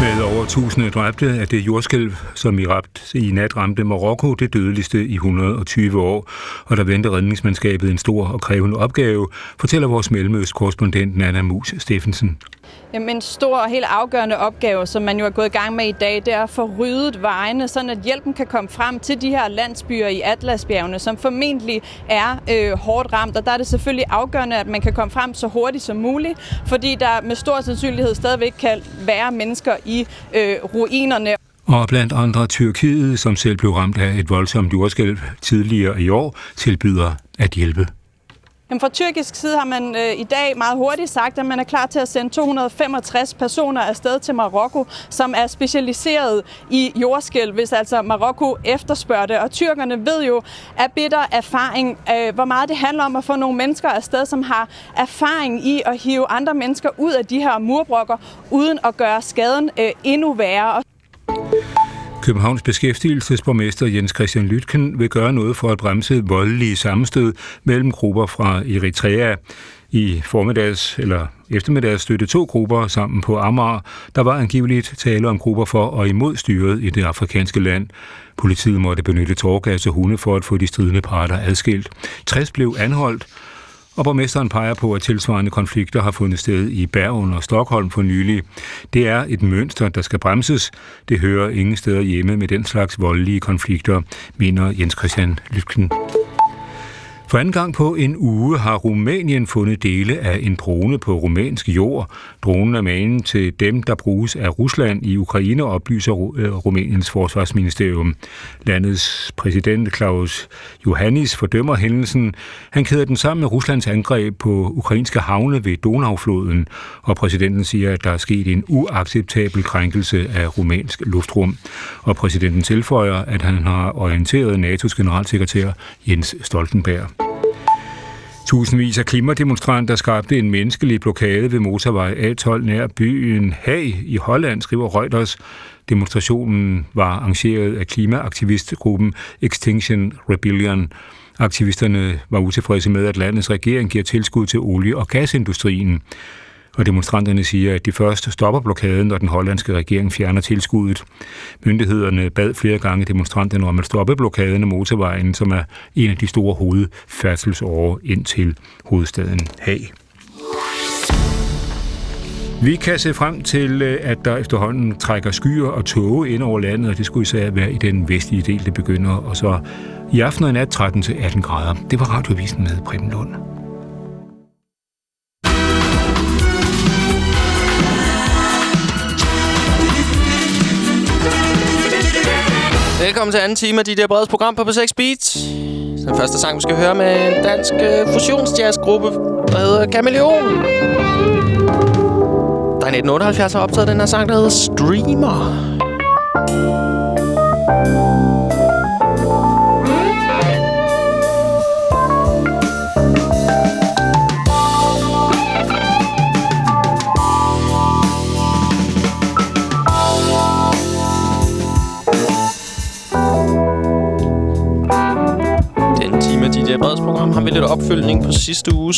Med over 1000 dræbte er det jordskælv, som i, ramt, i nat ramte Marokko, det dødeligste i 120 år. Og der venter redningsmandskabet en stor og krævende opgave, fortæller vores mellemøstkorrespondent Nana Mus Steffensen. Jamen, en stor og helt afgørende opgave, som man jo er gået i gang med i dag, det er at få ryddet vejene, så at hjælpen kan komme frem til de her landsbyer i Atlasbjergene, som formentlig er øh, hårdt ramt. Og der er det selvfølgelig afgørende, at man kan komme frem så hurtigt som muligt, fordi der med stor sandsynlighed stadigvæk kan være mennesker i øh, ruinerne. Og blandt andre Tyrkiet, som selv blev ramt af et voldsomt jordskælv tidligere i år, tilbyder at hjælpe. Jamen fra tyrkisk side har man øh, i dag meget hurtigt sagt, at man er klar til at sende 265 personer afsted til Marokko, som er specialiseret i jordskælv, hvis altså Marokko efterspørger det. Og tyrkerne ved jo af bitter erfaring, øh, hvor meget det handler om at få nogle mennesker afsted, som har erfaring i at hive andre mennesker ud af de her murbrokker, uden at gøre skaden øh, endnu værre. Københavns beskæftigelsesborgmester Jens Christian Lytken vil gøre noget for at bremse voldelige sammenstød mellem grupper fra Eritrea. I formiddags eller eftermiddags støtte to grupper sammen på Amager. Der var angiveligt tale om grupper for og imod styret i det afrikanske land. Politiet måtte benytte tårgas og hunde for at få de stridende parter adskilt. 60 blev anholdt, og borgmesteren peger på, at tilsvarende konflikter har fundet sted i Bergen og Stockholm for nylig. Det er et mønster, der skal bremses. Det hører ingen steder hjemme med den slags voldelige konflikter, mener Jens Christian Lytken. For anden gang på en uge har Rumænien fundet dele af en drone på rumænsk jord. Dronen er magen til dem, der bruges af Rusland i Ukraine, oplyser øh, Rumæniens forsvarsministerium. Landets præsident Klaus Johannis fordømmer hændelsen. Han kæder den sammen med Ruslands angreb på ukrainske havne ved Donaufloden, og præsidenten siger, at der er sket en uacceptabel krænkelse af rumænsk luftrum. Og præsidenten tilføjer, at han har orienteret NATO's generalsekretær Jens Stoltenberg. Tusindvis af klimademonstranter skabte en menneskelig blokade ved motorvej A12 nær byen Haag i Holland, skriver Reuters. Demonstrationen var arrangeret af klimaaktivistgruppen Extinction Rebellion. Aktivisterne var utilfredse med, at landets regering giver tilskud til olie- og gasindustrien. Og demonstranterne siger, at de først stopper blokaden, når den hollandske regering fjerner tilskuddet. Myndighederne bad flere gange demonstranterne om at stoppe blokaden af motorvejen, som er en af de store hovedfærdselsårer ind til hovedstaden Haag. Vi kan se frem til, øh, at der efterhånden trækker skyer og tåge ind over landet, og det skulle især være i den vestlige del, det begynder. Og så i aften og nat 13-18 grader. Det var radiovisen med Preben Lund. Velkommen til anden time af DJ Breds program på P6 Beats. Den første sang, vi skal høre med en dansk uh, fusionsjazzgruppe, der hedder Chameleon. Der er 1978 har optaget den her sang, der hedder Streamer. DJ Breds program har vi lidt opfølgning på sidste uges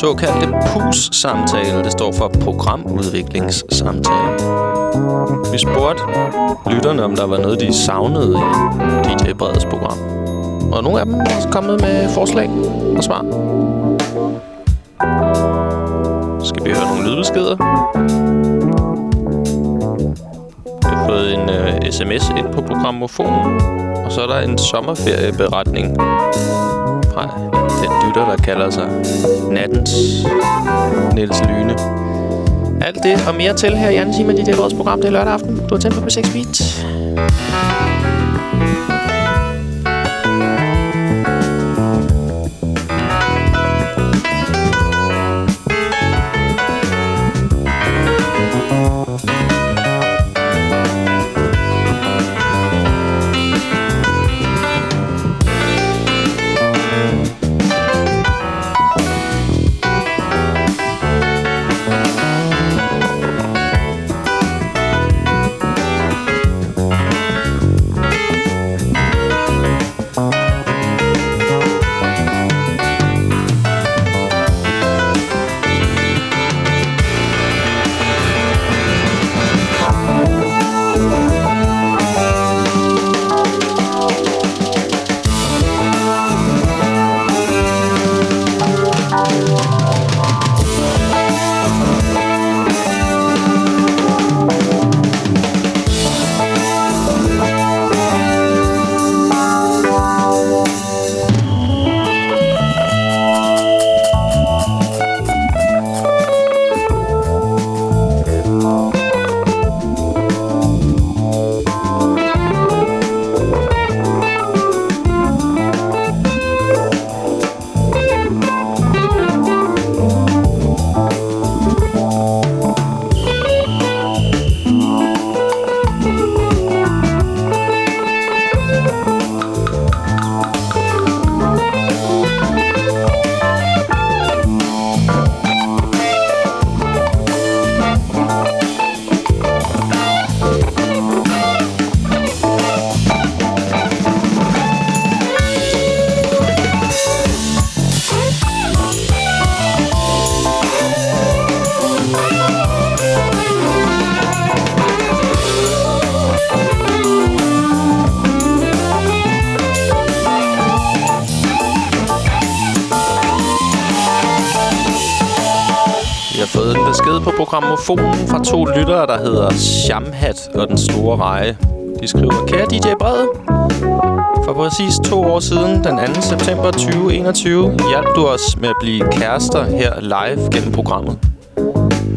såkaldte PUS-samtale. Det står for Programudviklingssamtale. Vi spurgte lytterne, om der var noget, de savnede i DJ Breds program. Og nogle af dem er kommet med forslag og svar. Skal vi høre nogle lydbeskeder? Vi har fået en øh, uh, sms ind på programmofonen. Og så er der en sommerferieberetning fra den lytter, der kalder sig Nattens Niels Lyne. Alt det og mere til her i anden time af dit vores program. Det er lørdag aften. Du har tændt på P6 Beat. På fra to lyttere, der hedder Shamhat og Den Store Reje. De skriver, kære DJ Brede, for præcis to år siden, den 2. september 2021, hjalp du os med at blive kærester her live gennem programmet.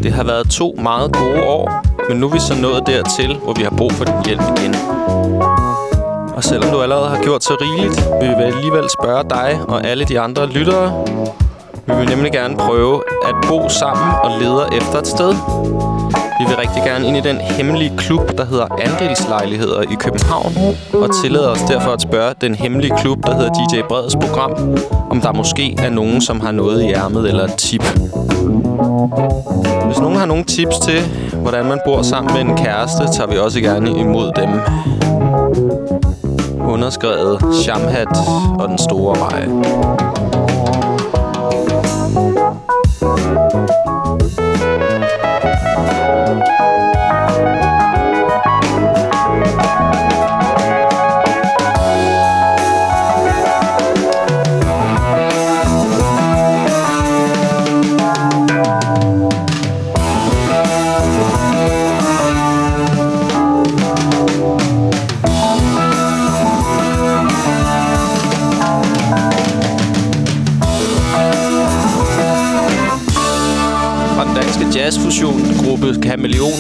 Det har været to meget gode år, men nu er vi så nået dertil, hvor vi har brug for din hjælp igen. Og selvom du allerede har gjort så rigeligt, vil vi alligevel spørge dig og alle de andre lyttere. Vi vil nemlig gerne prøve at bo sammen og leder efter et sted. Vi vil rigtig gerne ind i den hemmelige klub, der hedder Andelslejligheder i København. Og tillader os derfor at spørge den hemmelige klub, der hedder DJ Breds program, om der måske er nogen, som har noget i ærmet eller et tip. Hvis nogen har nogle tips til, hvordan man bor sammen med en kæreste, tager vi også gerne imod dem. Underskrevet Shamhat og den store vej.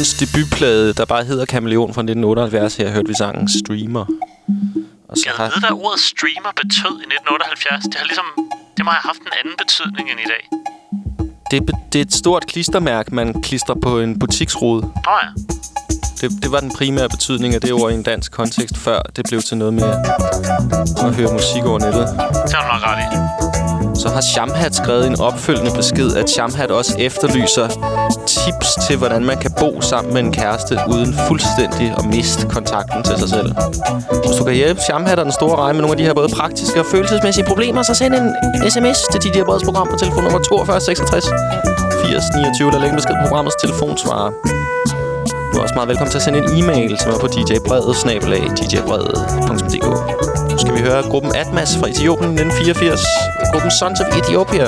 Kameleons debutplade, der bare hedder Kameleon fra 1978. Her hørte vi sangen Streamer. Og så Jeg har, ved, hvad ordet streamer betød i 1978. Det har ligesom... Det må have haft en anden betydning end i dag. det, er det er et stort klistermærke, man klistrer på en butiksrude. Nå ja. Det, det var den primære betydning af det ord i en dansk kontekst, før det blev til noget med at høre musik over nettet. Det har du nok ret i. Så har Shamhat skrevet en opfølgende besked, at Shamhat også efterlyser tips til, hvordan man kan bo sammen med en kæreste, uden fuldstændig at miste kontakten til sig selv. Hvis du kan hjælpe Shamhat og den store regn med nogle af de her både praktiske og følelsesmæssige problemer, så send en sms til de her program på telefonnummer 42 66 80 29, der lægger en besked på programmets telefonsvarer. Du er også meget velkommen til at sende en e-mail, som er på djbredet, snabelag, djbredet.dk. Nu skal vi høre gruppen Atmas fra Etiopien 1984. Gruppen Sons of Ethiopia.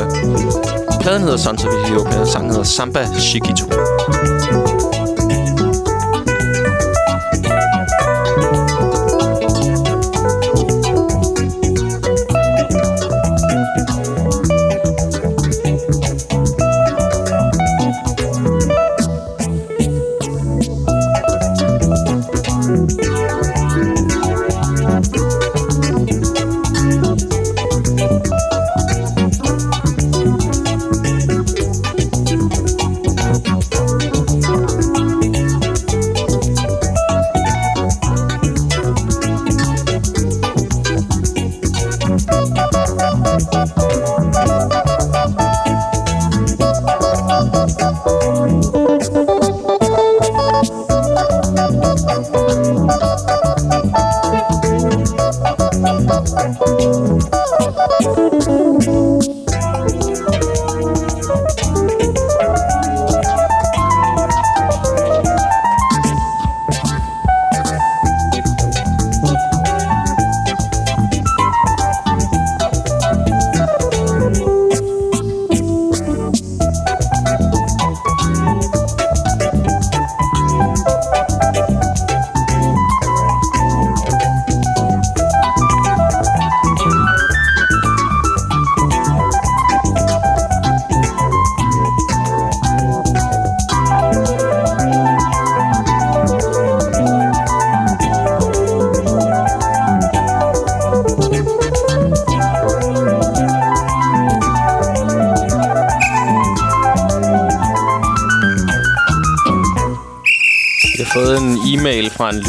Pladen hedder Sons of Ethiopia, og sangen hedder Samba Shikitu.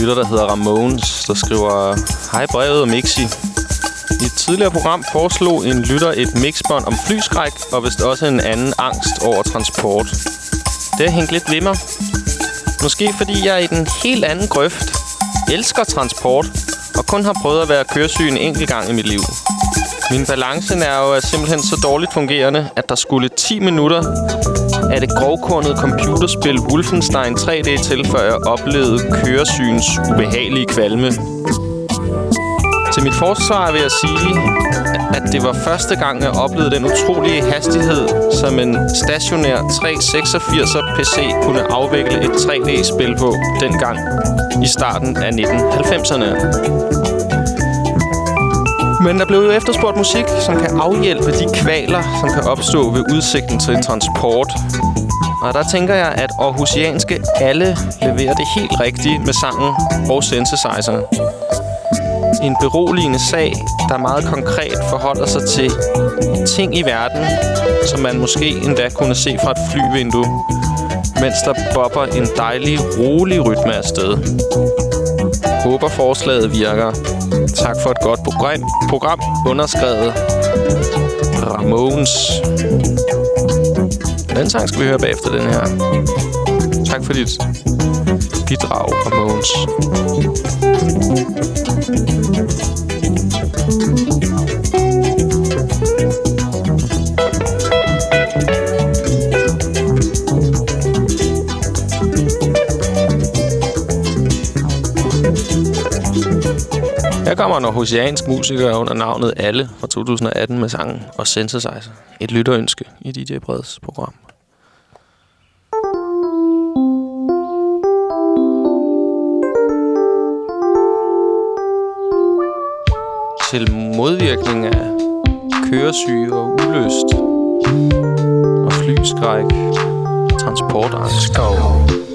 Lytter, der hedder Ramones, der skriver Hej brevet og Mixi. I et tidligere program foreslog en lytter et mixbånd om flyskræk, og vist også en anden angst over transport. Det har hængt lidt ved mig. Måske fordi jeg er i den helt anden grøft. Elsker transport, og kun har prøvet at være køresyg en enkelt gang i mit liv. Min balance er jo simpelthen så dårligt fungerende, at der skulle 10 minutter af det grovkornede computerspil Wolfenstein 3D til, før jeg oplevede køresyns ubehagelige kvalme. Til mit forsvar vil jeg sige, at det var første gang, jeg oplevede den utrolige hastighed, som en stationær 386'er PC kunne afvikle et 3D-spil på dengang i starten af 1990'erne. Men der blev jo efterspurgt musik, som kan afhjælpe de kvaler, som kan opstå ved udsigten til transport. Og der tænker jeg, at Aarhusianske alle leverer det helt rigtige med sangen og synthesizer. En beroligende sag, der meget konkret forholder sig til ting i verden, som man måske endda kunne se fra et flyvindue, mens der bobber en dejlig, rolig rytme afsted. Håber forslaget virker. Tak for et godt program. Program underskrevet Ramones. Den sang skal vi høre bagefter den her. Tak for dit bidrag, Ramones. Her kommer en oceansk musiker under navnet Alle fra 2018 med sangen og Synthesizer. Et lytterønske i DJ Breds program. Til modvirkning af køresyge og ulyst og flyskræk transportangst. Og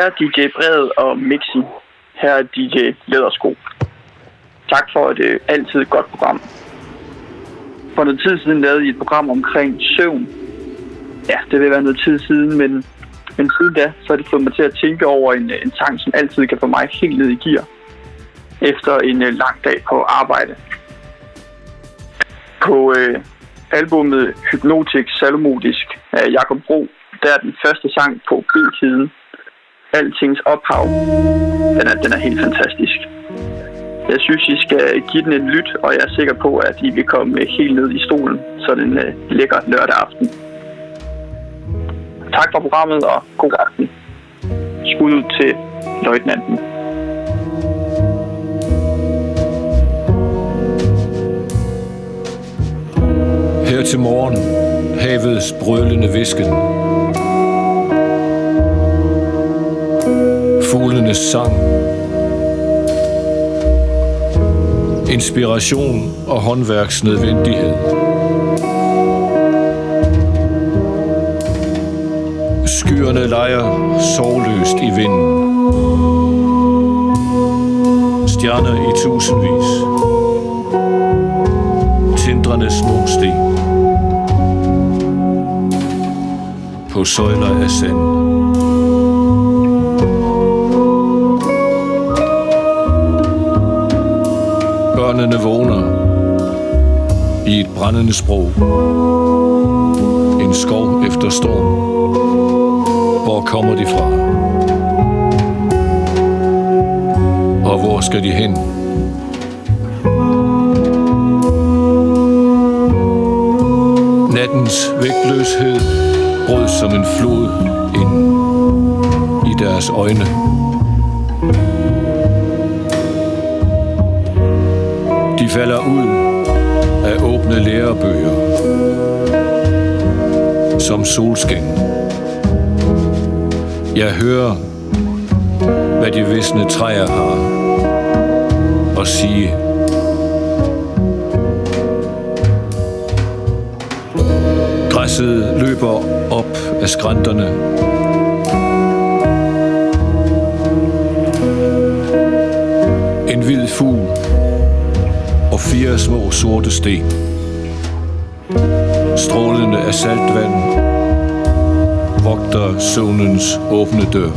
Kære DJ Brevet og Mixi, her er DJ Ledersko. Tak for et øh, altid godt program. For noget tid siden lavede I et program omkring søvn. Ja, det vil være noget tid siden, men, men siden da, så har det fået mig til at tænke over en, øh, en sang, som altid kan få mig helt ned i gear. Efter en øh, lang dag på arbejde. På øh, albummet Hypnotic Salomodisk af Jakob Bro, der er den første sang på B-siden Altings ophav. Den er, den er helt fantastisk. Jeg synes, I skal give den en lyt, og jeg er sikker på, at I vil komme helt ned i stolen sådan en øh, lækker lørdag aften. Tak for programmet, og god aften. Skud ud til løjtnanten. Her til morgen, havets brølende visken. Fuglenes sang. Inspiration og håndværksnødvendighed. Skyerne leger sovløst i vinden. Stjerner i tusindvis. Tindrende små sten. På søjler af sand. Børnene vågner i et brændende sprog. En skov efter storm. Hvor kommer de fra? Og hvor skal de hen? Nattens vægtløshed brød som en flod ind i deres øjne. Falder ud af åbne lærebøger som solskin. Jeg hører, hvad de visne træer har at sige. Græsset løber op af skrænterne. En vild fugl og fire små sorte sten. Strålende af saltvand vogter søvnens åbne dør.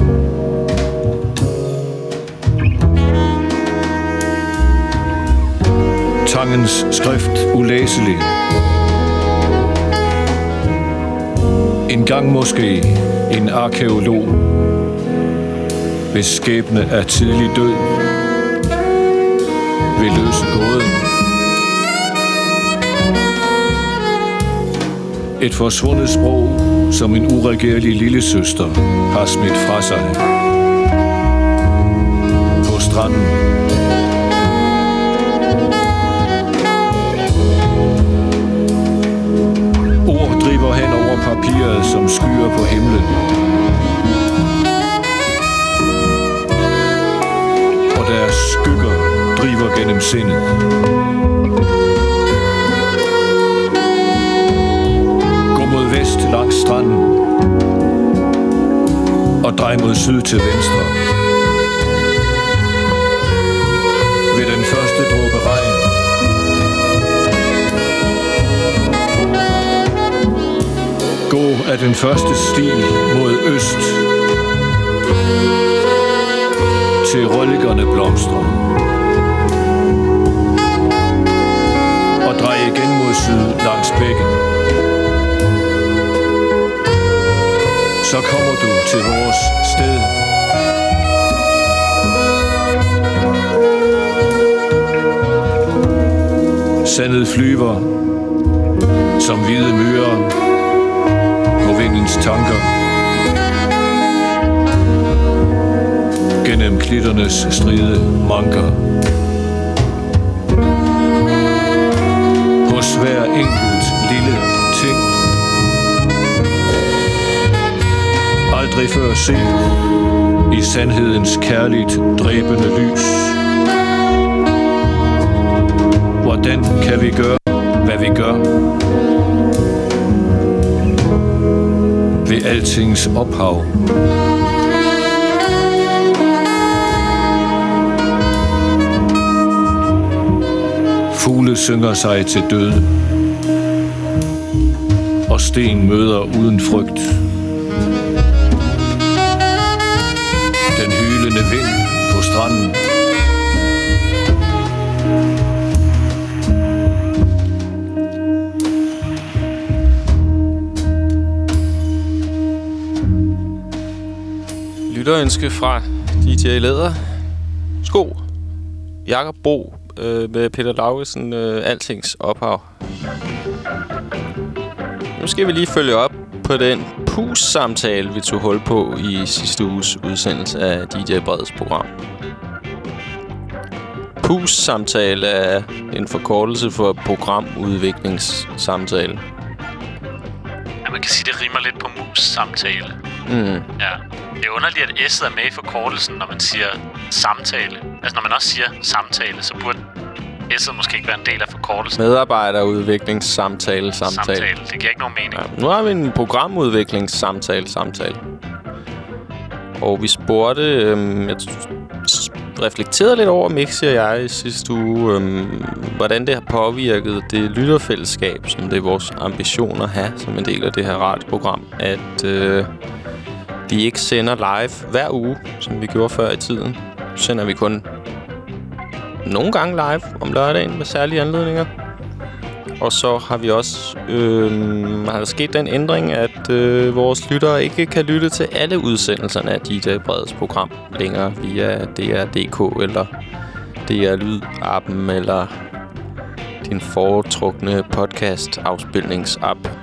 Tangens skrift ulæselig. En gang måske en arkeolog, hvis skæbne er tidlig død, vil løse gåden. Et forsvundet sprog, som en uregerlig lille søster har smidt fra sig. På stranden. Ord driver hen over papiret som skyer på himlen. Og deres skygger driver gennem sindet. Vest langs stranden og drej mod syd til venstre. Ved den første dråbe regn Gå af den første sti mod øst til rølligerne blomstrer. Og drej igen mod syd langs bækken. Så kommer du til vores sted. Sandet flyver som hvide myrer på vindens tanker. Gennem klitternes stride manker. Aldrig før set i sandhedens kærligt dræbende lys. Hvordan kan vi gøre, hvad vi gør? ved altings ophav. Fugle synger sig til døde, og sten møder uden frygt. Lytterønske fra DJ Leder. Sko. Jakob Bro øh, med Peter Laugesen, øh, Altings ophav. Nu skal vi lige følge op på den pus-samtale, vi tog hul på i sidste uges udsendelse af DJ Breds program. PUS-samtale er en forkortelse for programudviklingssamtale. Ja, man kan sige, det rimer lidt på mus-samtale. Mm. Er underligt, at S'et er med i forkortelsen, når man siger samtale. Altså, når man også siger samtale, så burde S'et måske ikke være en del af forkortelsen. Medarbejderudviklingssamtale, samtale. Samtale. Det giver ikke nogen mening. Ja, nu har vi en programudviklingssamtale, samtale. Og vi spurgte, øhm, jeg reflekterede lidt over, Mixi og jeg i sidste uge, øhm, hvordan det har påvirket det lytterfællesskab, som det er vores ambition at have som en del af det her radioprogram, at øh, vi ikke sender live hver uge, som vi gjorde før i tiden. Nu sender vi kun nogle gange live om lørdagen med særlige anledninger. Og så har vi også øh, har der sket den ændring, at øh, vores lyttere ikke kan lytte til alle udsendelserne af DJ Breds program længere via DR.dk eller DR Lyd-appen eller din foretrukne podcast-afspilningsapp.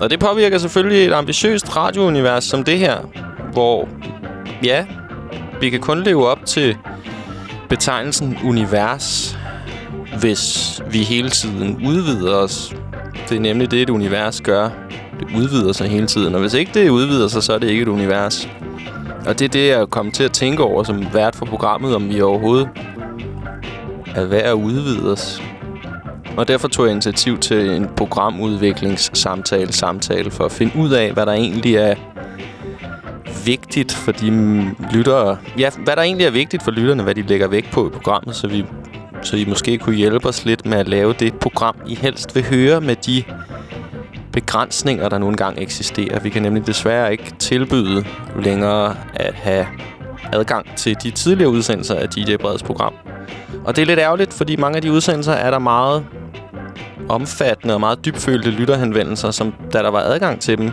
Og det påvirker selvfølgelig et ambitiøst radiounivers som det her, hvor, ja, vi kan kun leve op til betegnelsen univers, hvis vi hele tiden udvider os. Det er nemlig det, et univers gør. Det udvider sig hele tiden, og hvis ikke det udvider sig, så er det ikke et univers. Og det er det, jeg er kommet til at tænke over som vært for programmet, om vi overhovedet er værd at udvide os. Og derfor tog jeg initiativ til en programudviklingssamtale, samtale, for at finde ud af, hvad der egentlig er vigtigt for de lyttere. Ja, hvad der egentlig er vigtigt for lytterne, hvad de lægger vægt på i programmet, så vi, så I måske kunne hjælpe os lidt med at lave det program, I helst vil høre med de begrænsninger, der nu engang eksisterer. Vi kan nemlig desværre ikke tilbyde længere at have adgang til de tidligere udsendelser af DJ Breds program. Og det er lidt ærgerligt, fordi mange af de udsendelser er der meget omfattende og meget dybfølte lytterhenvendelser, som da der var adgang til dem,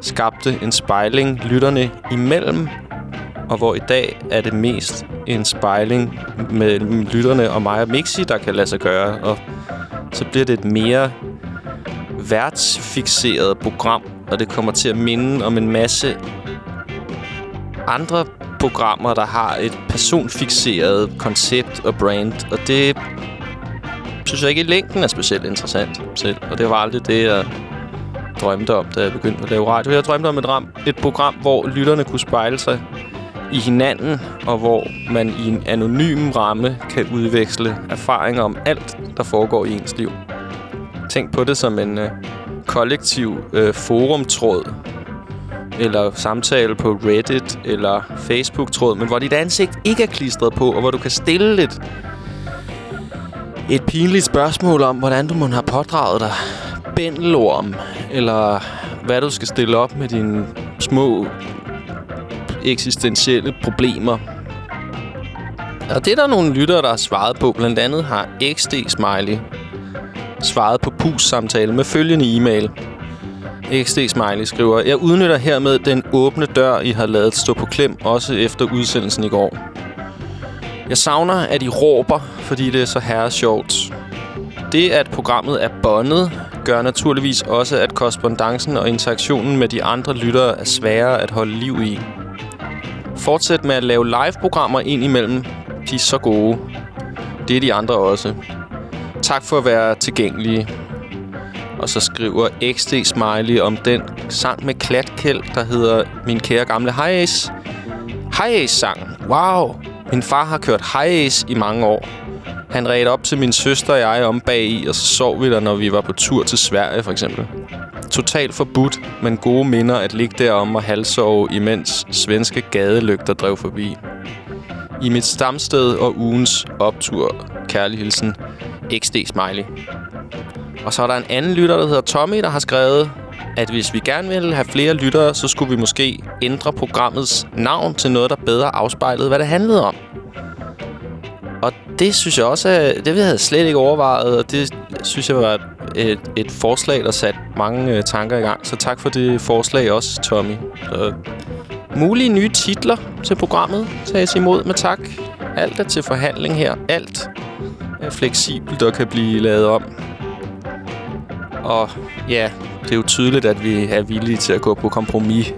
skabte en spejling lytterne imellem, og hvor i dag er det mest en spejling mellem lytterne og mig og Mixi, der kan lade sig gøre, og så bliver det et mere værtsfixeret program, og det kommer til at minde om en masse andre programmer, der har et personfixeret koncept og brand, og det synes jeg ikke at længden er specielt interessant selv, og det var aldrig det, jeg drømte om, da jeg begyndte at lave radio. Jeg drømte om et, ram, et program, hvor lytterne kunne spejle sig i hinanden, og hvor man i en anonym ramme kan udveksle erfaringer om alt, der foregår i ens liv. Tænk på det som en øh, kollektiv øh, forumtråd, eller samtale på Reddit eller Facebook-tråd, men hvor dit ansigt ikke er klistret på, og hvor du kan stille lidt et pinligt spørgsmål om, hvordan du må har pådraget dig bændelorm, eller hvad du skal stille op med dine små eksistentielle problemer. Og det er der nogle lyttere, der har svaret på. Blandt andet har XD Smiley svaret på PUS-samtale med følgende e-mail. XD Smiley skriver, Jeg udnytter hermed den åbne dør, I har lavet stå på klem, også efter udsendelsen i går. Jeg savner, at I råber, fordi det er så herre sjovt. Det, at programmet er bondet, gør naturligvis også, at korrespondancen og interaktionen med de andre lyttere er sværere at holde liv i. Fortsæt med at lave live-programmer ind imellem. De er så gode. Det er de andre også. Tak for at være tilgængelige. Og så skriver XD Smiley om den sang med klatkæld, der hedder Min kære gamle High Ace. High Ace sang. Wow. Min far har kørt High Ace i mange år. Han redte op til min søster og jeg om bag i, og så sov vi der, når vi var på tur til Sverige, for eksempel. Totalt forbudt, men gode minder at ligge derom og halsove, imens svenske gadelygter drev forbi. I mit stamsted og ugens optur, kærlig hilsen, XD Smiley. Og så er der en anden lytter, der hedder Tommy, der har skrevet, at hvis vi gerne ville have flere lyttere, så skulle vi måske ændre programmets navn til noget, der bedre afspejlede, hvad det handlede om. Og det synes jeg også, det det havde slet ikke overvejet, og det synes jeg var et, et, et forslag, der satte mange øh, tanker i gang. Så tak for det forslag også, Tommy. Så, mulige nye titler til programmet tages imod med tak. Alt er til forhandling her. Alt er fleksibelt og kan blive lavet om. Og ja, det er jo tydeligt, at vi er villige til at gå på kompromis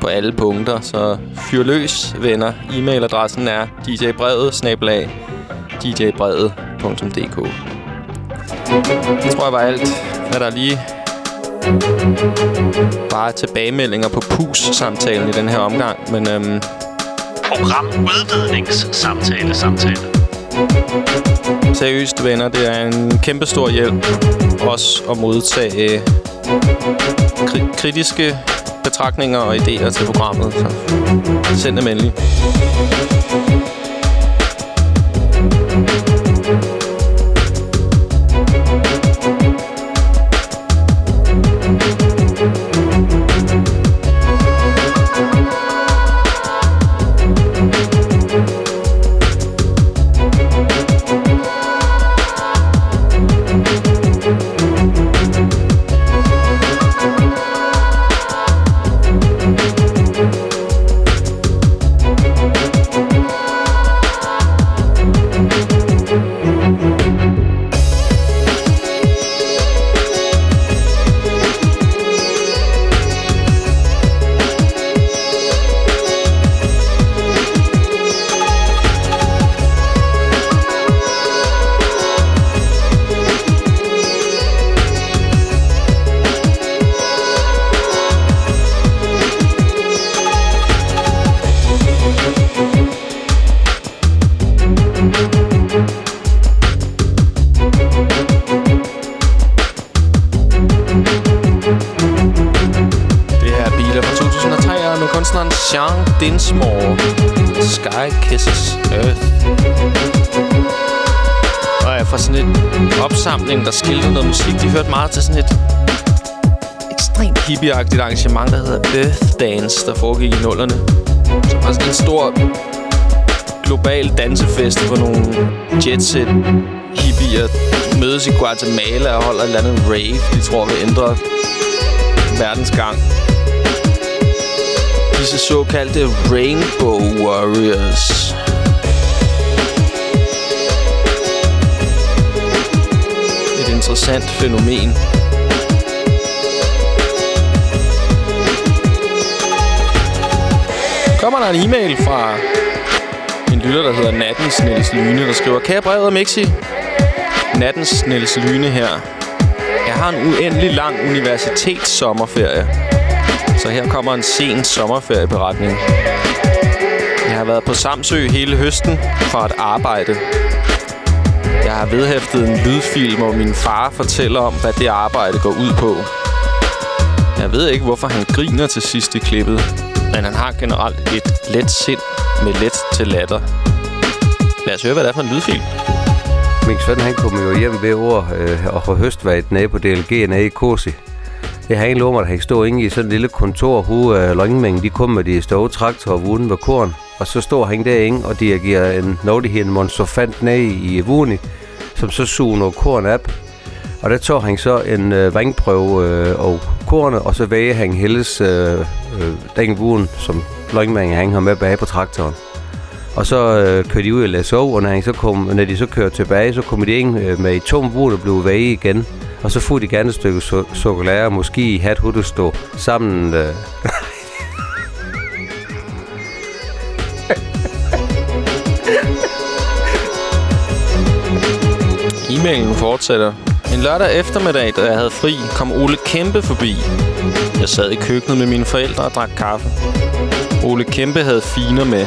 på alle punkter. Så fyr løs, venner. E-mailadressen er djbrevet, snablag, djbrevet.dk Det tror jeg var alt, hvad der lige bare tilbagemeldinger på PUS-samtalen i den her omgang. Men øhm, samtale samtale seriøst, venner, det er en kæmpe stor hjælp også at modtage kri- kritiske betragtninger og idéer til programmet. Så send dem endelig. Ekstremt hippieagtigt arrangement, der hedder Earth Dance, der foregik i nullerne. Som var sådan en stor global dansefest, hvor nogle jetset hippier mødes i Guatemala og holder et eller andet rave, de tror vil ændre verdens gang. Disse såkaldte Rainbow Warriors. Et interessant fænomen. Kommer der en e-mail fra en lytter, der hedder Nattens Niels Lyne, der skriver, Kære brevet Mixi, Nattens Niels Lyne her. Jeg har en uendelig lang universitetssommerferie. Så her kommer en sen sommerferieberetning. Jeg har været på Samsø hele høsten for at arbejde. Jeg har vedhæftet en lydfilm, hvor min far fortæller om, hvad det arbejde går ud på. Jeg ved ikke, hvorfor han griner til sidst i klippet, men han har generelt et let sind med let til latter. Lad os høre, hvad det er for en lydfilm. Min søn, han kom jo hjem ved ord øh, og få høstvægt nede på DLG nede i Kosi. Det har en lommer, der stod inde i sådan et lille kontor, hvor øh, løgnmængden, de kom med de store traktorer vuden med korn. Og så står han derinde og dirigerer en nådighed, en monsofant ned i vuni, som så suger noget korn op. Og der tog han så en øh, vandprøve øh, og kornet, og så væge han Helles øh, øh, den som løgmanden han har med bag på traktoren. Og så øh, kørte de ud og læse og når, han så kom, når de så kørte tilbage, så kom de ind øh, med et tom bur, der blev væge igen. Og så får de gerne et stykke so- chokolade, måske i hat, hud stå sammen. Øh. E-mailen fortsætter. En lørdag eftermiddag, da jeg havde fri, kom Ole Kæmpe forbi. Jeg sad i køkkenet med mine forældre og drak kaffe. Ole Kæmpe havde finer med.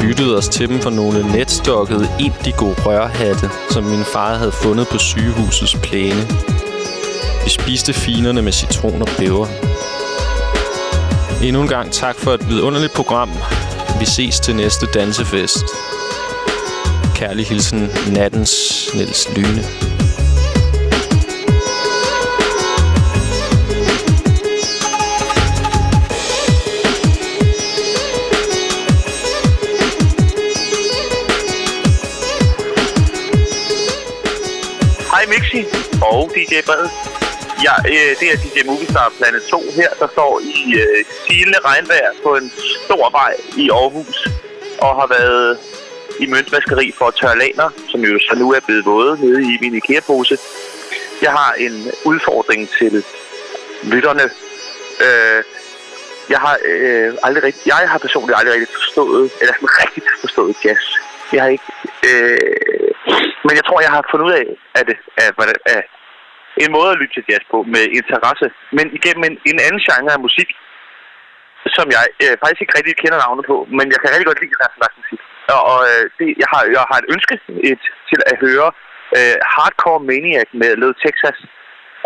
Vi byttede os til dem for nogle netstokkede indigo rørhatte, som min far havde fundet på sygehusets plæne. Vi spiste finerne med citron og peber. Endnu en gang tak for et vidunderligt program. Vi ses til næste dansefest. Kærlig hilsen, nattens Niels Lyne. DJ Bred. Ja, øh, det er DJ Movistar Planet 2 her, der står i øh, silende regnvejr på en stor vej i Aarhus og har været i møntvaskeri for tørlaner, som jo så nu er blevet våde nede i min IKEA-pose. Jeg har en udfordring til lytterne. Øh, jeg har øh, aldrig rigtig, jeg har personligt aldrig rigtig forstået, eller sådan rigtig forstået jazz. Jeg har ikke, øh, men jeg tror, jeg har fundet ud af, at det, at, at, at en måde at lytte til jazz på med interesse, men igennem en, en anden genre af musik, som jeg øh, faktisk ikke rigtig kender navnet på, men jeg kan rigtig godt lide den her slags musik. Og, og øh, det, jeg, har, jeg har et ønske et, til at høre øh, Hardcore Maniac med Led Texas.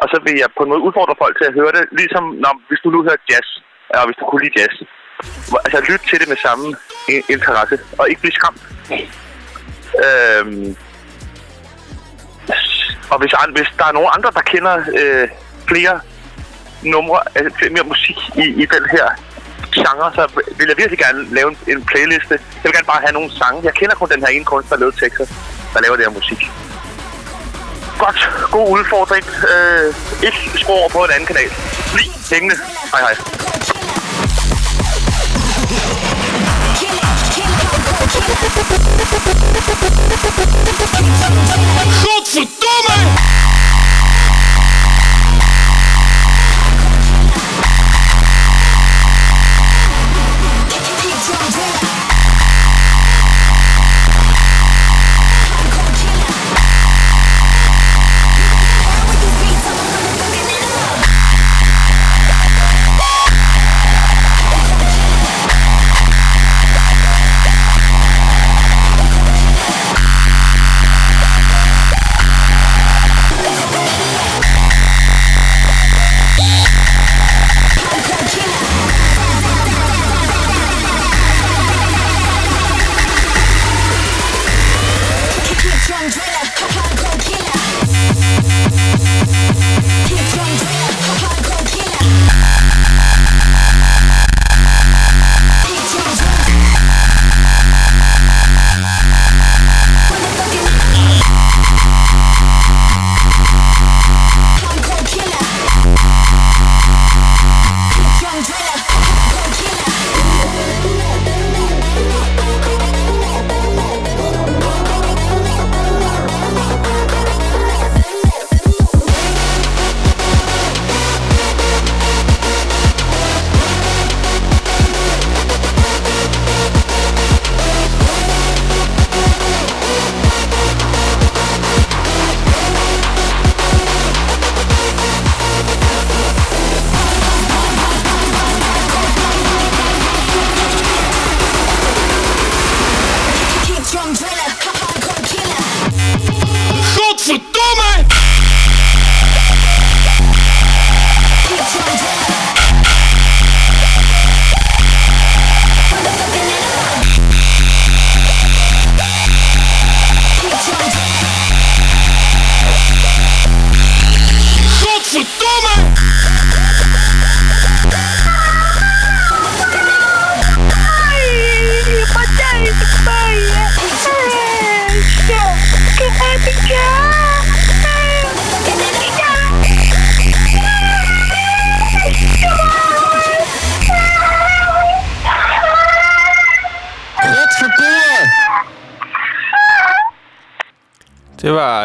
Og så vil jeg på en måde udfordre folk til at høre det, ligesom når, hvis du nu hører jazz, og hvis du kunne lide jazz. Altså lyt til det med samme interesse, og ikke blive skræmt. Øhm, og hvis, hvis der er nogen andre, der kender øh, flere numre, altså flere mere musik i, i den her genre, så vil jeg virkelig gerne lave en, en playliste. Jeg vil gerne bare have nogle sange. Jeg kender kun den her ene kunstner, Lød Texas, der laver det her musik. Godt. God udfordring. Øh, ikke spor på en anden kanal. Bliv hængende. Hej hej. Godverdomme!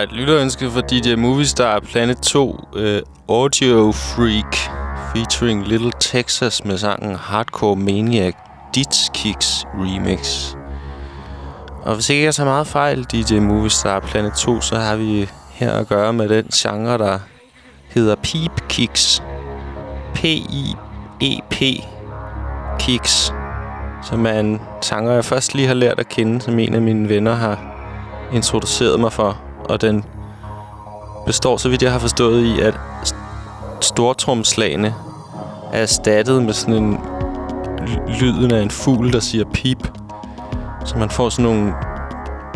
Et lytterønske fra DJ Movistar Planet 2 uh, øh, Audio Freak featuring Little Texas med sangen Hardcore Maniac Ditch Kicks Remix. Og hvis ikke jeg tager meget fejl, DJ Movistar Planet 2, så har vi her at gøre med den genre, der hedder Peep Kicks. P-I-E-P Kicks. Som er en genre, jeg først lige har lært at kende, som en af mine venner har introduceret mig for. Og den består, så vidt jeg har forstået, i, at stortrumslagene er erstattet med sådan en lyden af en fugl, der siger pip. Så man får sådan nogle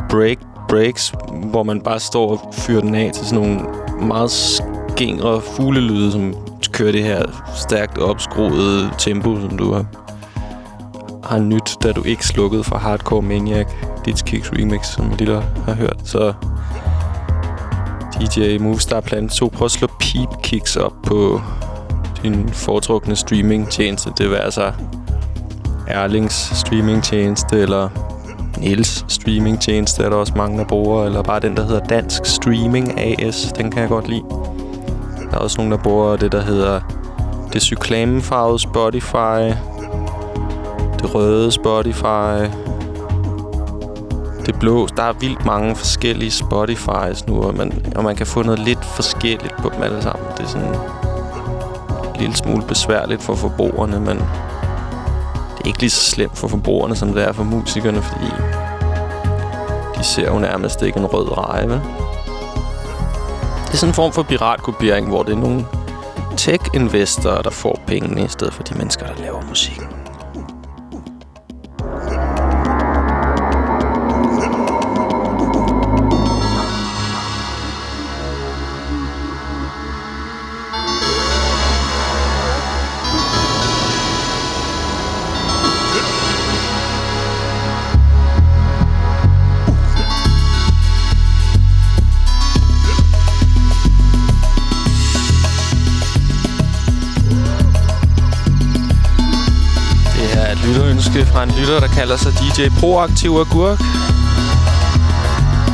break, breaks, hvor man bare står og fyrer den af til sådan nogle meget skingre fuglelyde, som kører det her stærkt opskruede tempo, som du har, har nyt, da du ikke slukkede for Hardcore Maniac, dit Kicks Remix, som vi lige har hørt. Så DJ Movistar Plan 2, prøv at slå Peep Kicks op på din foretrukne streamingtjeneste. Det vil altså Erlings streamingtjeneste, eller Niels streamingtjeneste er der også mange, der bruger. Eller bare den, der hedder Dansk Streaming AS. Den kan jeg godt lide. Der er også nogen, der bruger det, der hedder det cyklamefarvede Spotify. Det røde Spotify. Det blå. Der er vildt mange forskellige Spotifys nu, og man, og man kan få noget lidt forskelligt på dem alle sammen. Det er sådan en lille smule besværligt for forbrugerne, men det er ikke lige så slemt for forbrugerne, som det er for musikerne, fordi de ser jo nærmest ikke en rød reje, vel? Det er sådan en form for piratkopiering, hvor det er nogle tech-investorer, der får pengene, i stedet for de mennesker, der laver musikken. Fra en lytter, der kalder sig DJ Proaktiv Agurk.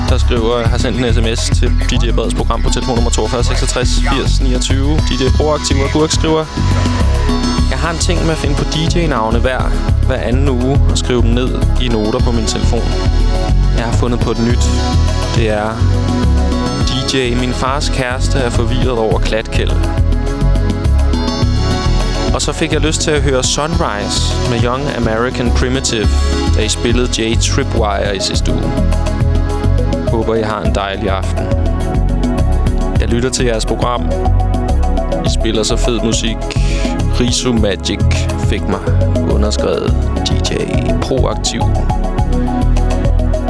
Der skriver, har sendt en sms til DJ Breds program på telefonnummer 42 66 80 29. DJ Proaktiv Agurk skriver, Jeg har en ting med at finde på DJ-navne hver, hver anden uge og skrive dem ned i noter på min telefon. Jeg har fundet på et nyt. Det er DJ, min fars kæreste er forvirret over klatkæld. Og så fik jeg lyst til at høre Sunrise med Young American Primitive, da I spillede J Tripwire i sidste uge. Håber, I har en dejlig aften. Jeg lytter til jeres program. I spiller så fed musik. Riso Magic fik mig underskrevet DJ Proaktiv.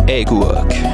Agurk.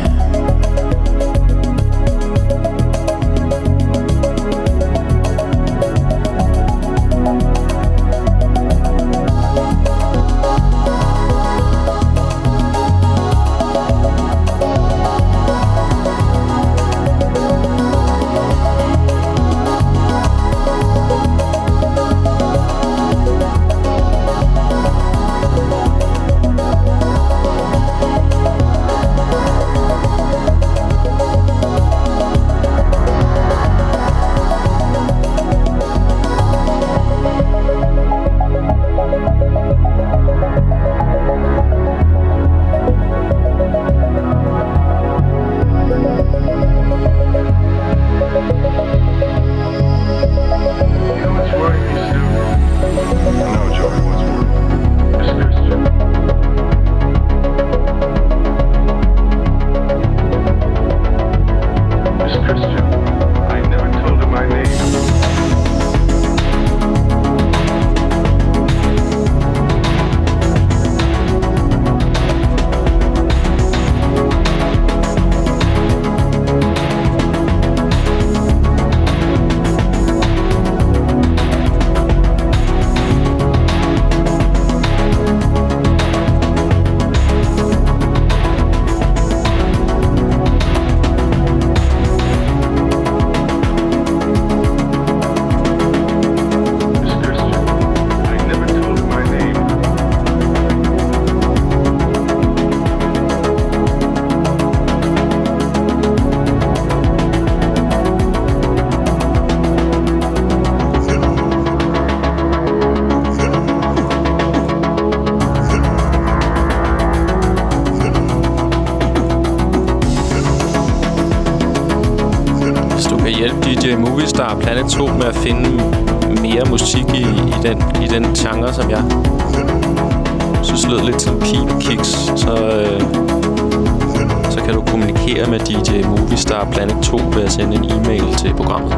Movistar Planet 2 med at finde mere musik i, i, den, i den genre, som jeg synes lød lidt som Peep Kicks, så, øh, så kan du kommunikere med DJ Movistar Planet 2 ved at sende en e-mail til programmet.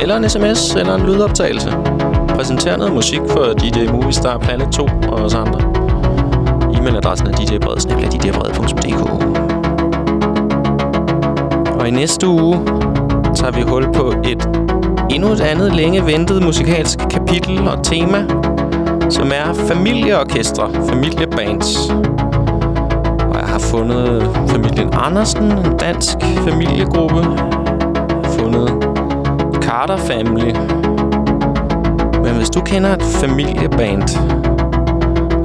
Eller en sms, eller en lydoptagelse. Præsenter noget musik for DJ Movistar Planet 2 og os andre. E-mailadressen er djbred.dk Og i næste uge tager vi hul på et endnu et andet længe ventet musikalsk kapitel og tema, som er familieorkestre, familiebands. Og jeg har fundet familien Andersen, en dansk familiegruppe. Jeg har fundet Carter Family. Men hvis du kender et familieband,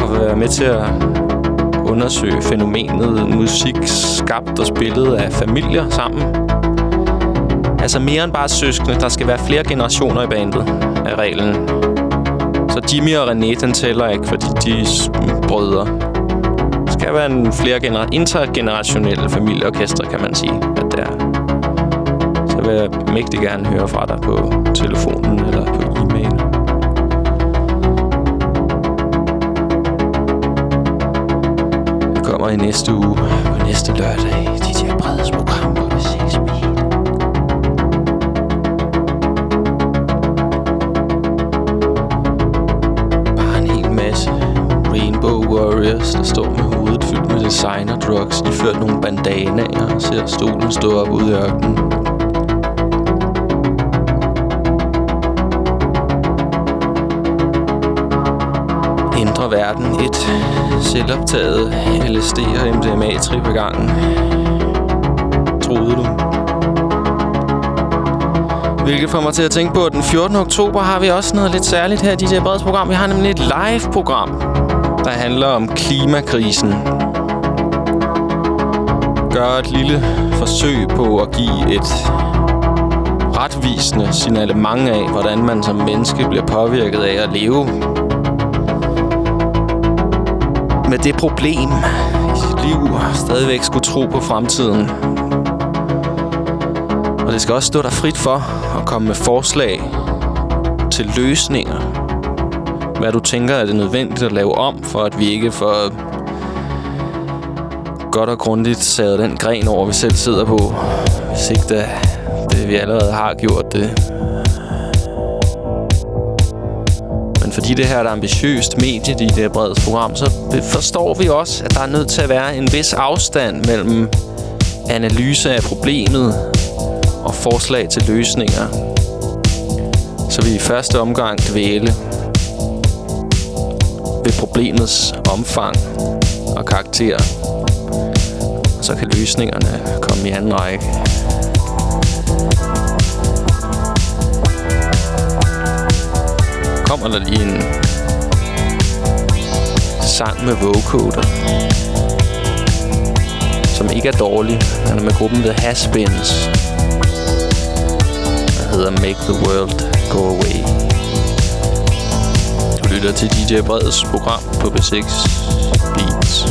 og vil være med til at undersøge fænomenet musik skabt og spillet af familier sammen. Altså mere end bare søskende. Der skal være flere generationer i bandet af reglen. Så Jimmy og René, den tæller ikke, fordi de er brødre. Det skal være en flere gener intergenerationelle familieorkester, kan man sige, at det er. Så vil jeg mægtig gerne høre fra dig på telefonen eller på e-mail. Jeg kommer i næste uge på næste lørdag. Designer drugs, iført nogle bandanaer og ser stolen stå op ude i ørkenen. Indre verden et selvoptaget LSD og MDMA-trip i gangen. Troede du? Hvilket får mig til at tænke på, at den 14. oktober har vi også noget lidt særligt her i DJ Breds program. Vi har nemlig et live-program, der handler om klimakrisen gøre et lille forsøg på at give et retvisende signalement af, hvordan man som menneske bliver påvirket af at leve med det problem i sit liv stadigvæk skulle tro på fremtiden. Og det skal også stå dig frit for at komme med forslag til løsninger. Hvad du tænker, er det nødvendigt at lave om, for at vi ikke får godt og grundigt savet den gren over, vi selv sidder på. Hvis ikke det, det vi allerede har gjort det. Men fordi det her er et ambitiøst medie i det her program, så forstår vi også, at der er nødt til at være en vis afstand mellem analyse af problemet og forslag til løsninger. Så vi i første omgang dvæle ved problemets omfang og karakter. Så kan løsningerne komme i anden række. kommer der lige en sang med vocoder, som ikke er dårlig. Han er med gruppen The Haspins. Der hedder Make the World Go Away. Du lytter til DJ Breds program på B6 Beats.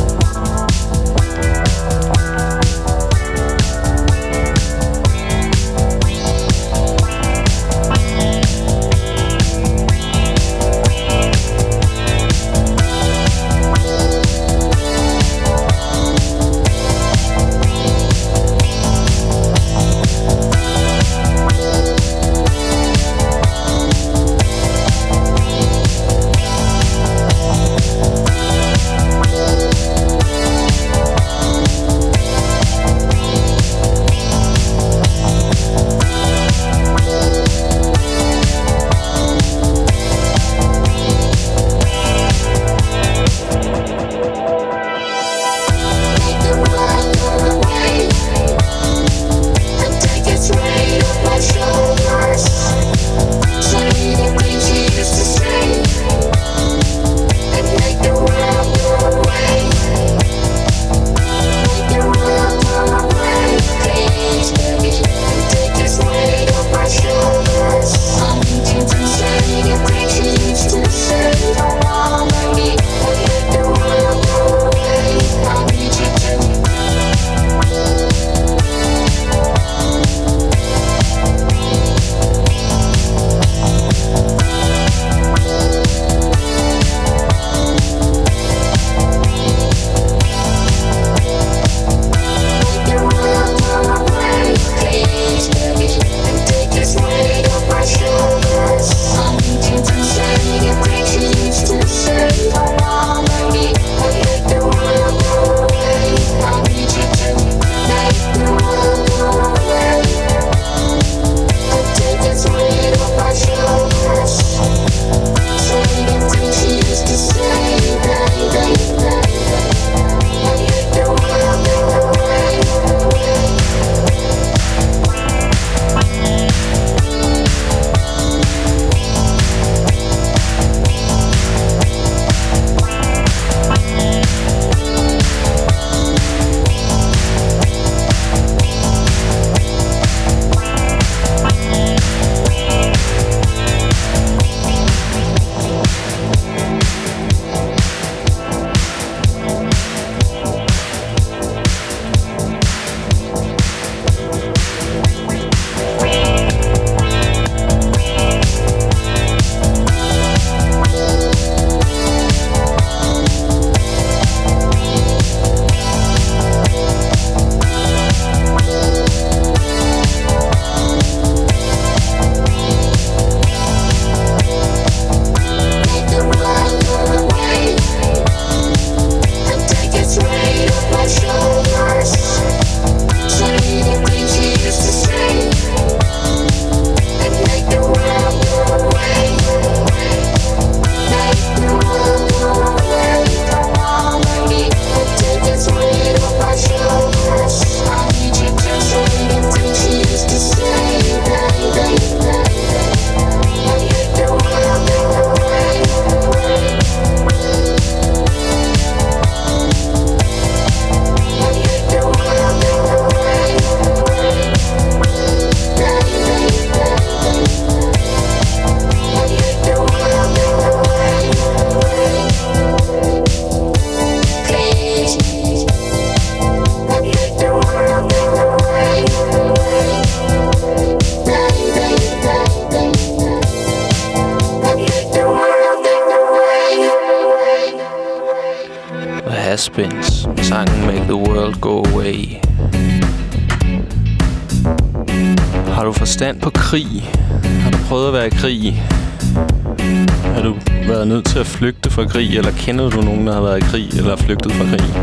Krig? Eller kender du nogen, der har været i krig eller er flygtet fra krig?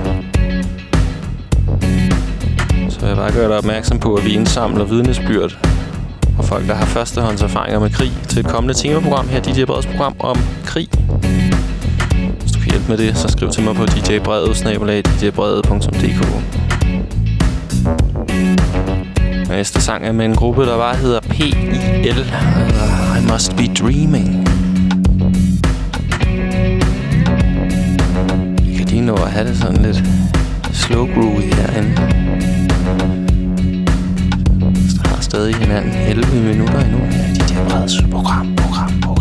Så vil jeg bare gøre dig opmærksom på, at vi indsamler vidnesbyrd og folk, der har førstehåndserfaringer med krig til et kommende temaprogram her, DJ Breds program om krig. Hvis du kan hjælpe med det, så skriv til mig på djbredet-djbredet.dk Næste sang er med en gruppe, der bare hedder PIL. Uh, I Must Be Dreaming. At have det sådan lidt slow groovy herinde. Vi har stadig hinanden 11 minutter endnu her i DJ Breds program, program, program.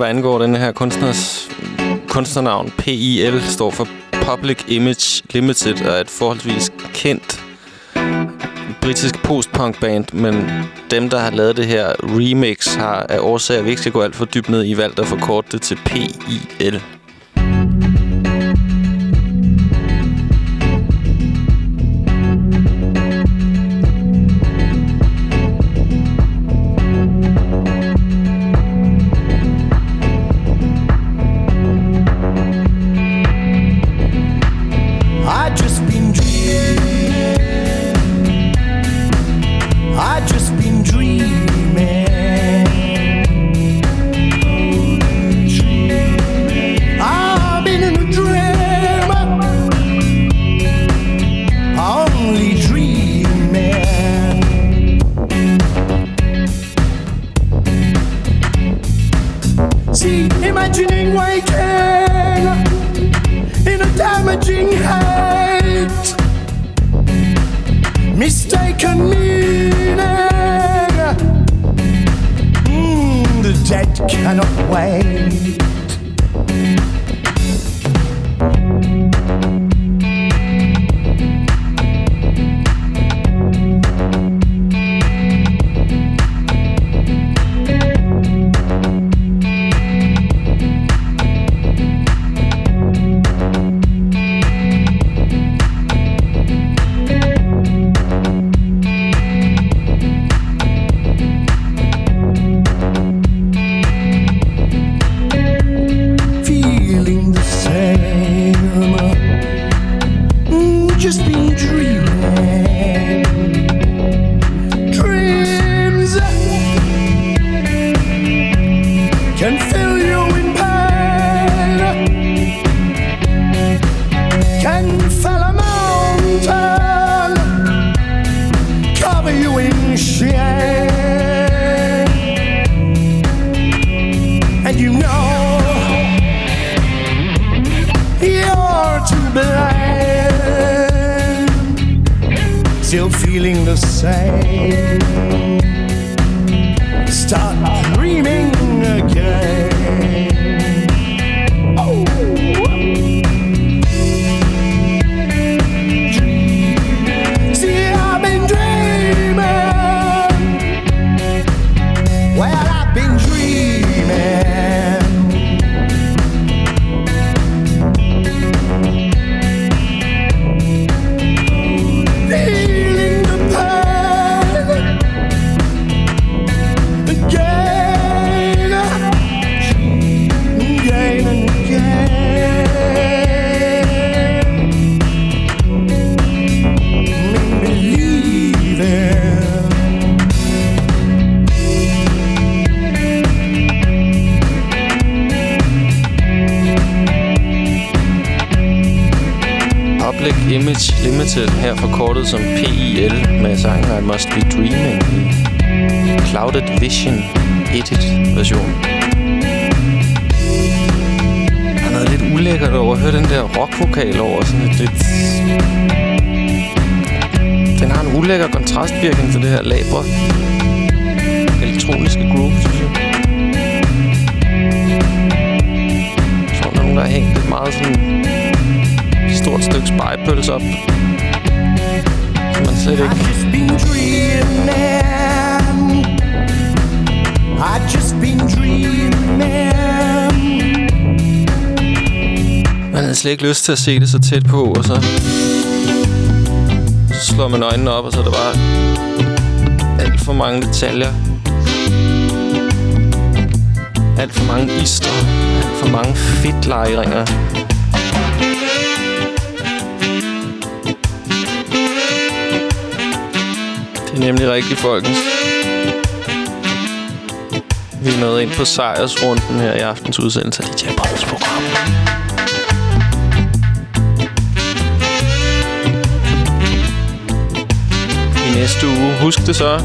Hvad angår den her kunstners kunstnernavn. PIL står for Public Image Limited og er et forholdsvis kendt britisk postpunk band, men dem, der har lavet det her remix, har af årsager, vi ikke skal gå alt for dybt ned i, valgt at forkorte det til PIL. Lyst til at se det så tæt på, og så... Så slår man øjnene op, og så er der bare... Alt for mange detaljer. Alt for mange ister. Alt for mange fedtlejringer. Det er nemlig rigtigt, folkens. Vi er nået ind på sejrsrunden her i aftens udsendelse næste uge, husk det så.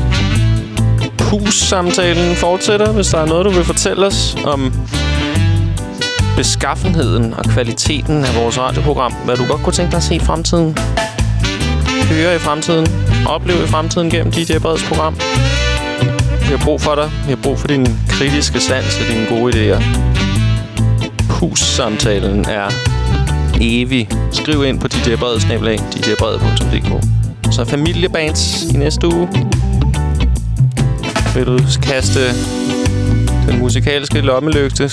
Hus-samtalen fortsætter, hvis der er noget, du vil fortælle os om beskaffenheden og kvaliteten af vores radioprogram. Hvad du godt kunne tænke dig at se i fremtiden. Høre i fremtiden. Opleve i fremtiden gennem DJ Breds program. Vi har brug for dig. Vi har brug for din kritiske sans og dine gode idéer. Hus-samtalen er evig. Skriv ind på djbrede.dk så familiebands i næste uge. Vil du kaste den musikalske lommelygte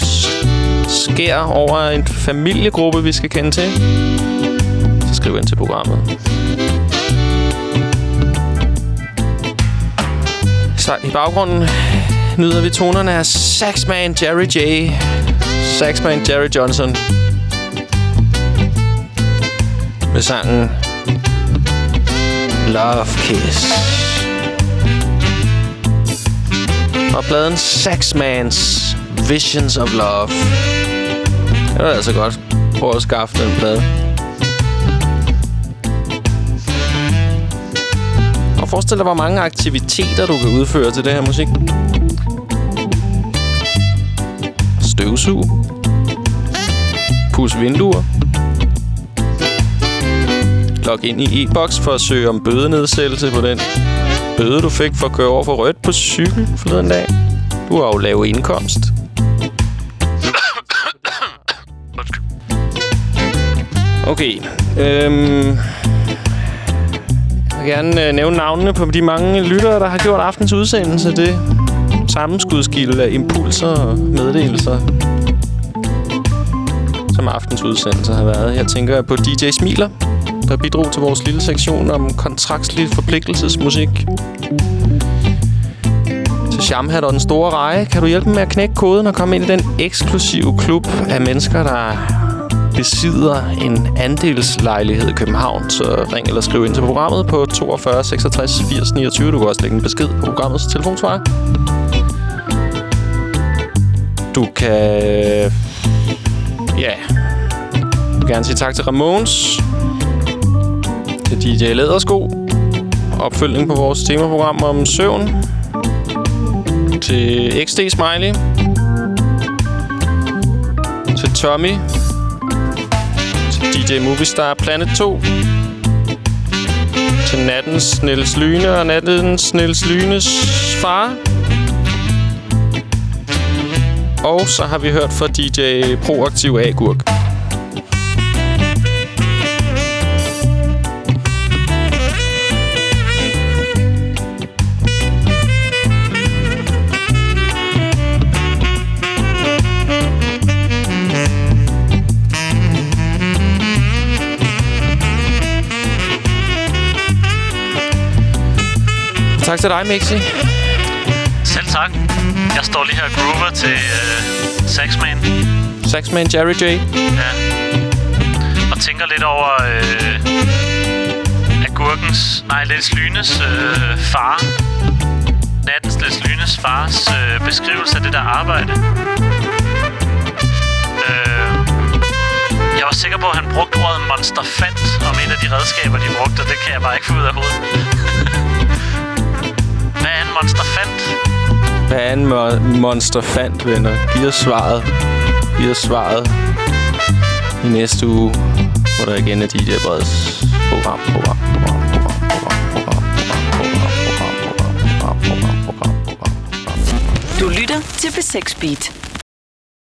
skær over en familiegruppe, vi skal kende til? Så skriv ind til programmet. Så i baggrunden nyder vi tonerne af Saxman Jerry J. Saxman Jerry Johnson. Med sangen Love Kiss. Og pladen Saxmans Visions of Love. Det var altså godt. Prøv at skaffe den plade. Og forestil dig, hvor mange aktiviteter, du kan udføre til det her musik. Støvsug. Pus vinduer logge ind i e-boks for at søge om bødenedsættelse på den bøde, du fik for at køre over for rødt på cykel forleden dag. Du har jo lav indkomst. Okay. Øhm, jeg vil gerne øh, nævne navnene på de mange lyttere, der har gjort aftens udsendelse. Det sammenskudskilde af impulser og meddelelser, som aftens udsendelse har været. Jeg tænker på DJ Smiler, der bidrog til vores lille sektion om kontraktslig forpligtelsesmusik. Til Shamhat og den store reje kan du hjælpe med at knække koden og komme ind i den eksklusive klub af mennesker, der besidder en andelslejlighed i København, så ring eller skriv ind til programmet på 42 66 80 29. Du kan også lægge en besked på programmets telefonsvar. Du kan... Ja... Jeg vil gerne sige tak til Ramones. DJ Lædersko. Opfølgning på vores temaprogram om søvn. Til XD Smiley. Til Tommy. Til DJ Movistar Planet 2. Til Nattens Niels Lyne og Nattens Niels Lynes far. Og så har vi hørt fra DJ Proaktiv Agurk. Tak til dig, Mixi. Selv tak. Jeg står lige her og groover til øh, Saxman. Saxman Jerry J. Ja. Og tænker lidt over øh, Agurkens... Nej, Lils Lynes øh, far. Nattens Lils Lynes fars øh, beskrivelse af det der arbejde. Øh, jeg var sikker på, at han brugte ordet monsterfant om et af de redskaber, de brugte, og det kan jeg bare ikke få ud af hovedet monster fandt? Hvad er en mo- monster fandt, venner? Giv os svaret. Giv os svaret i næste uge, hvor der igen er DJ Breds program, program, program. Du lytter til B6 Beat.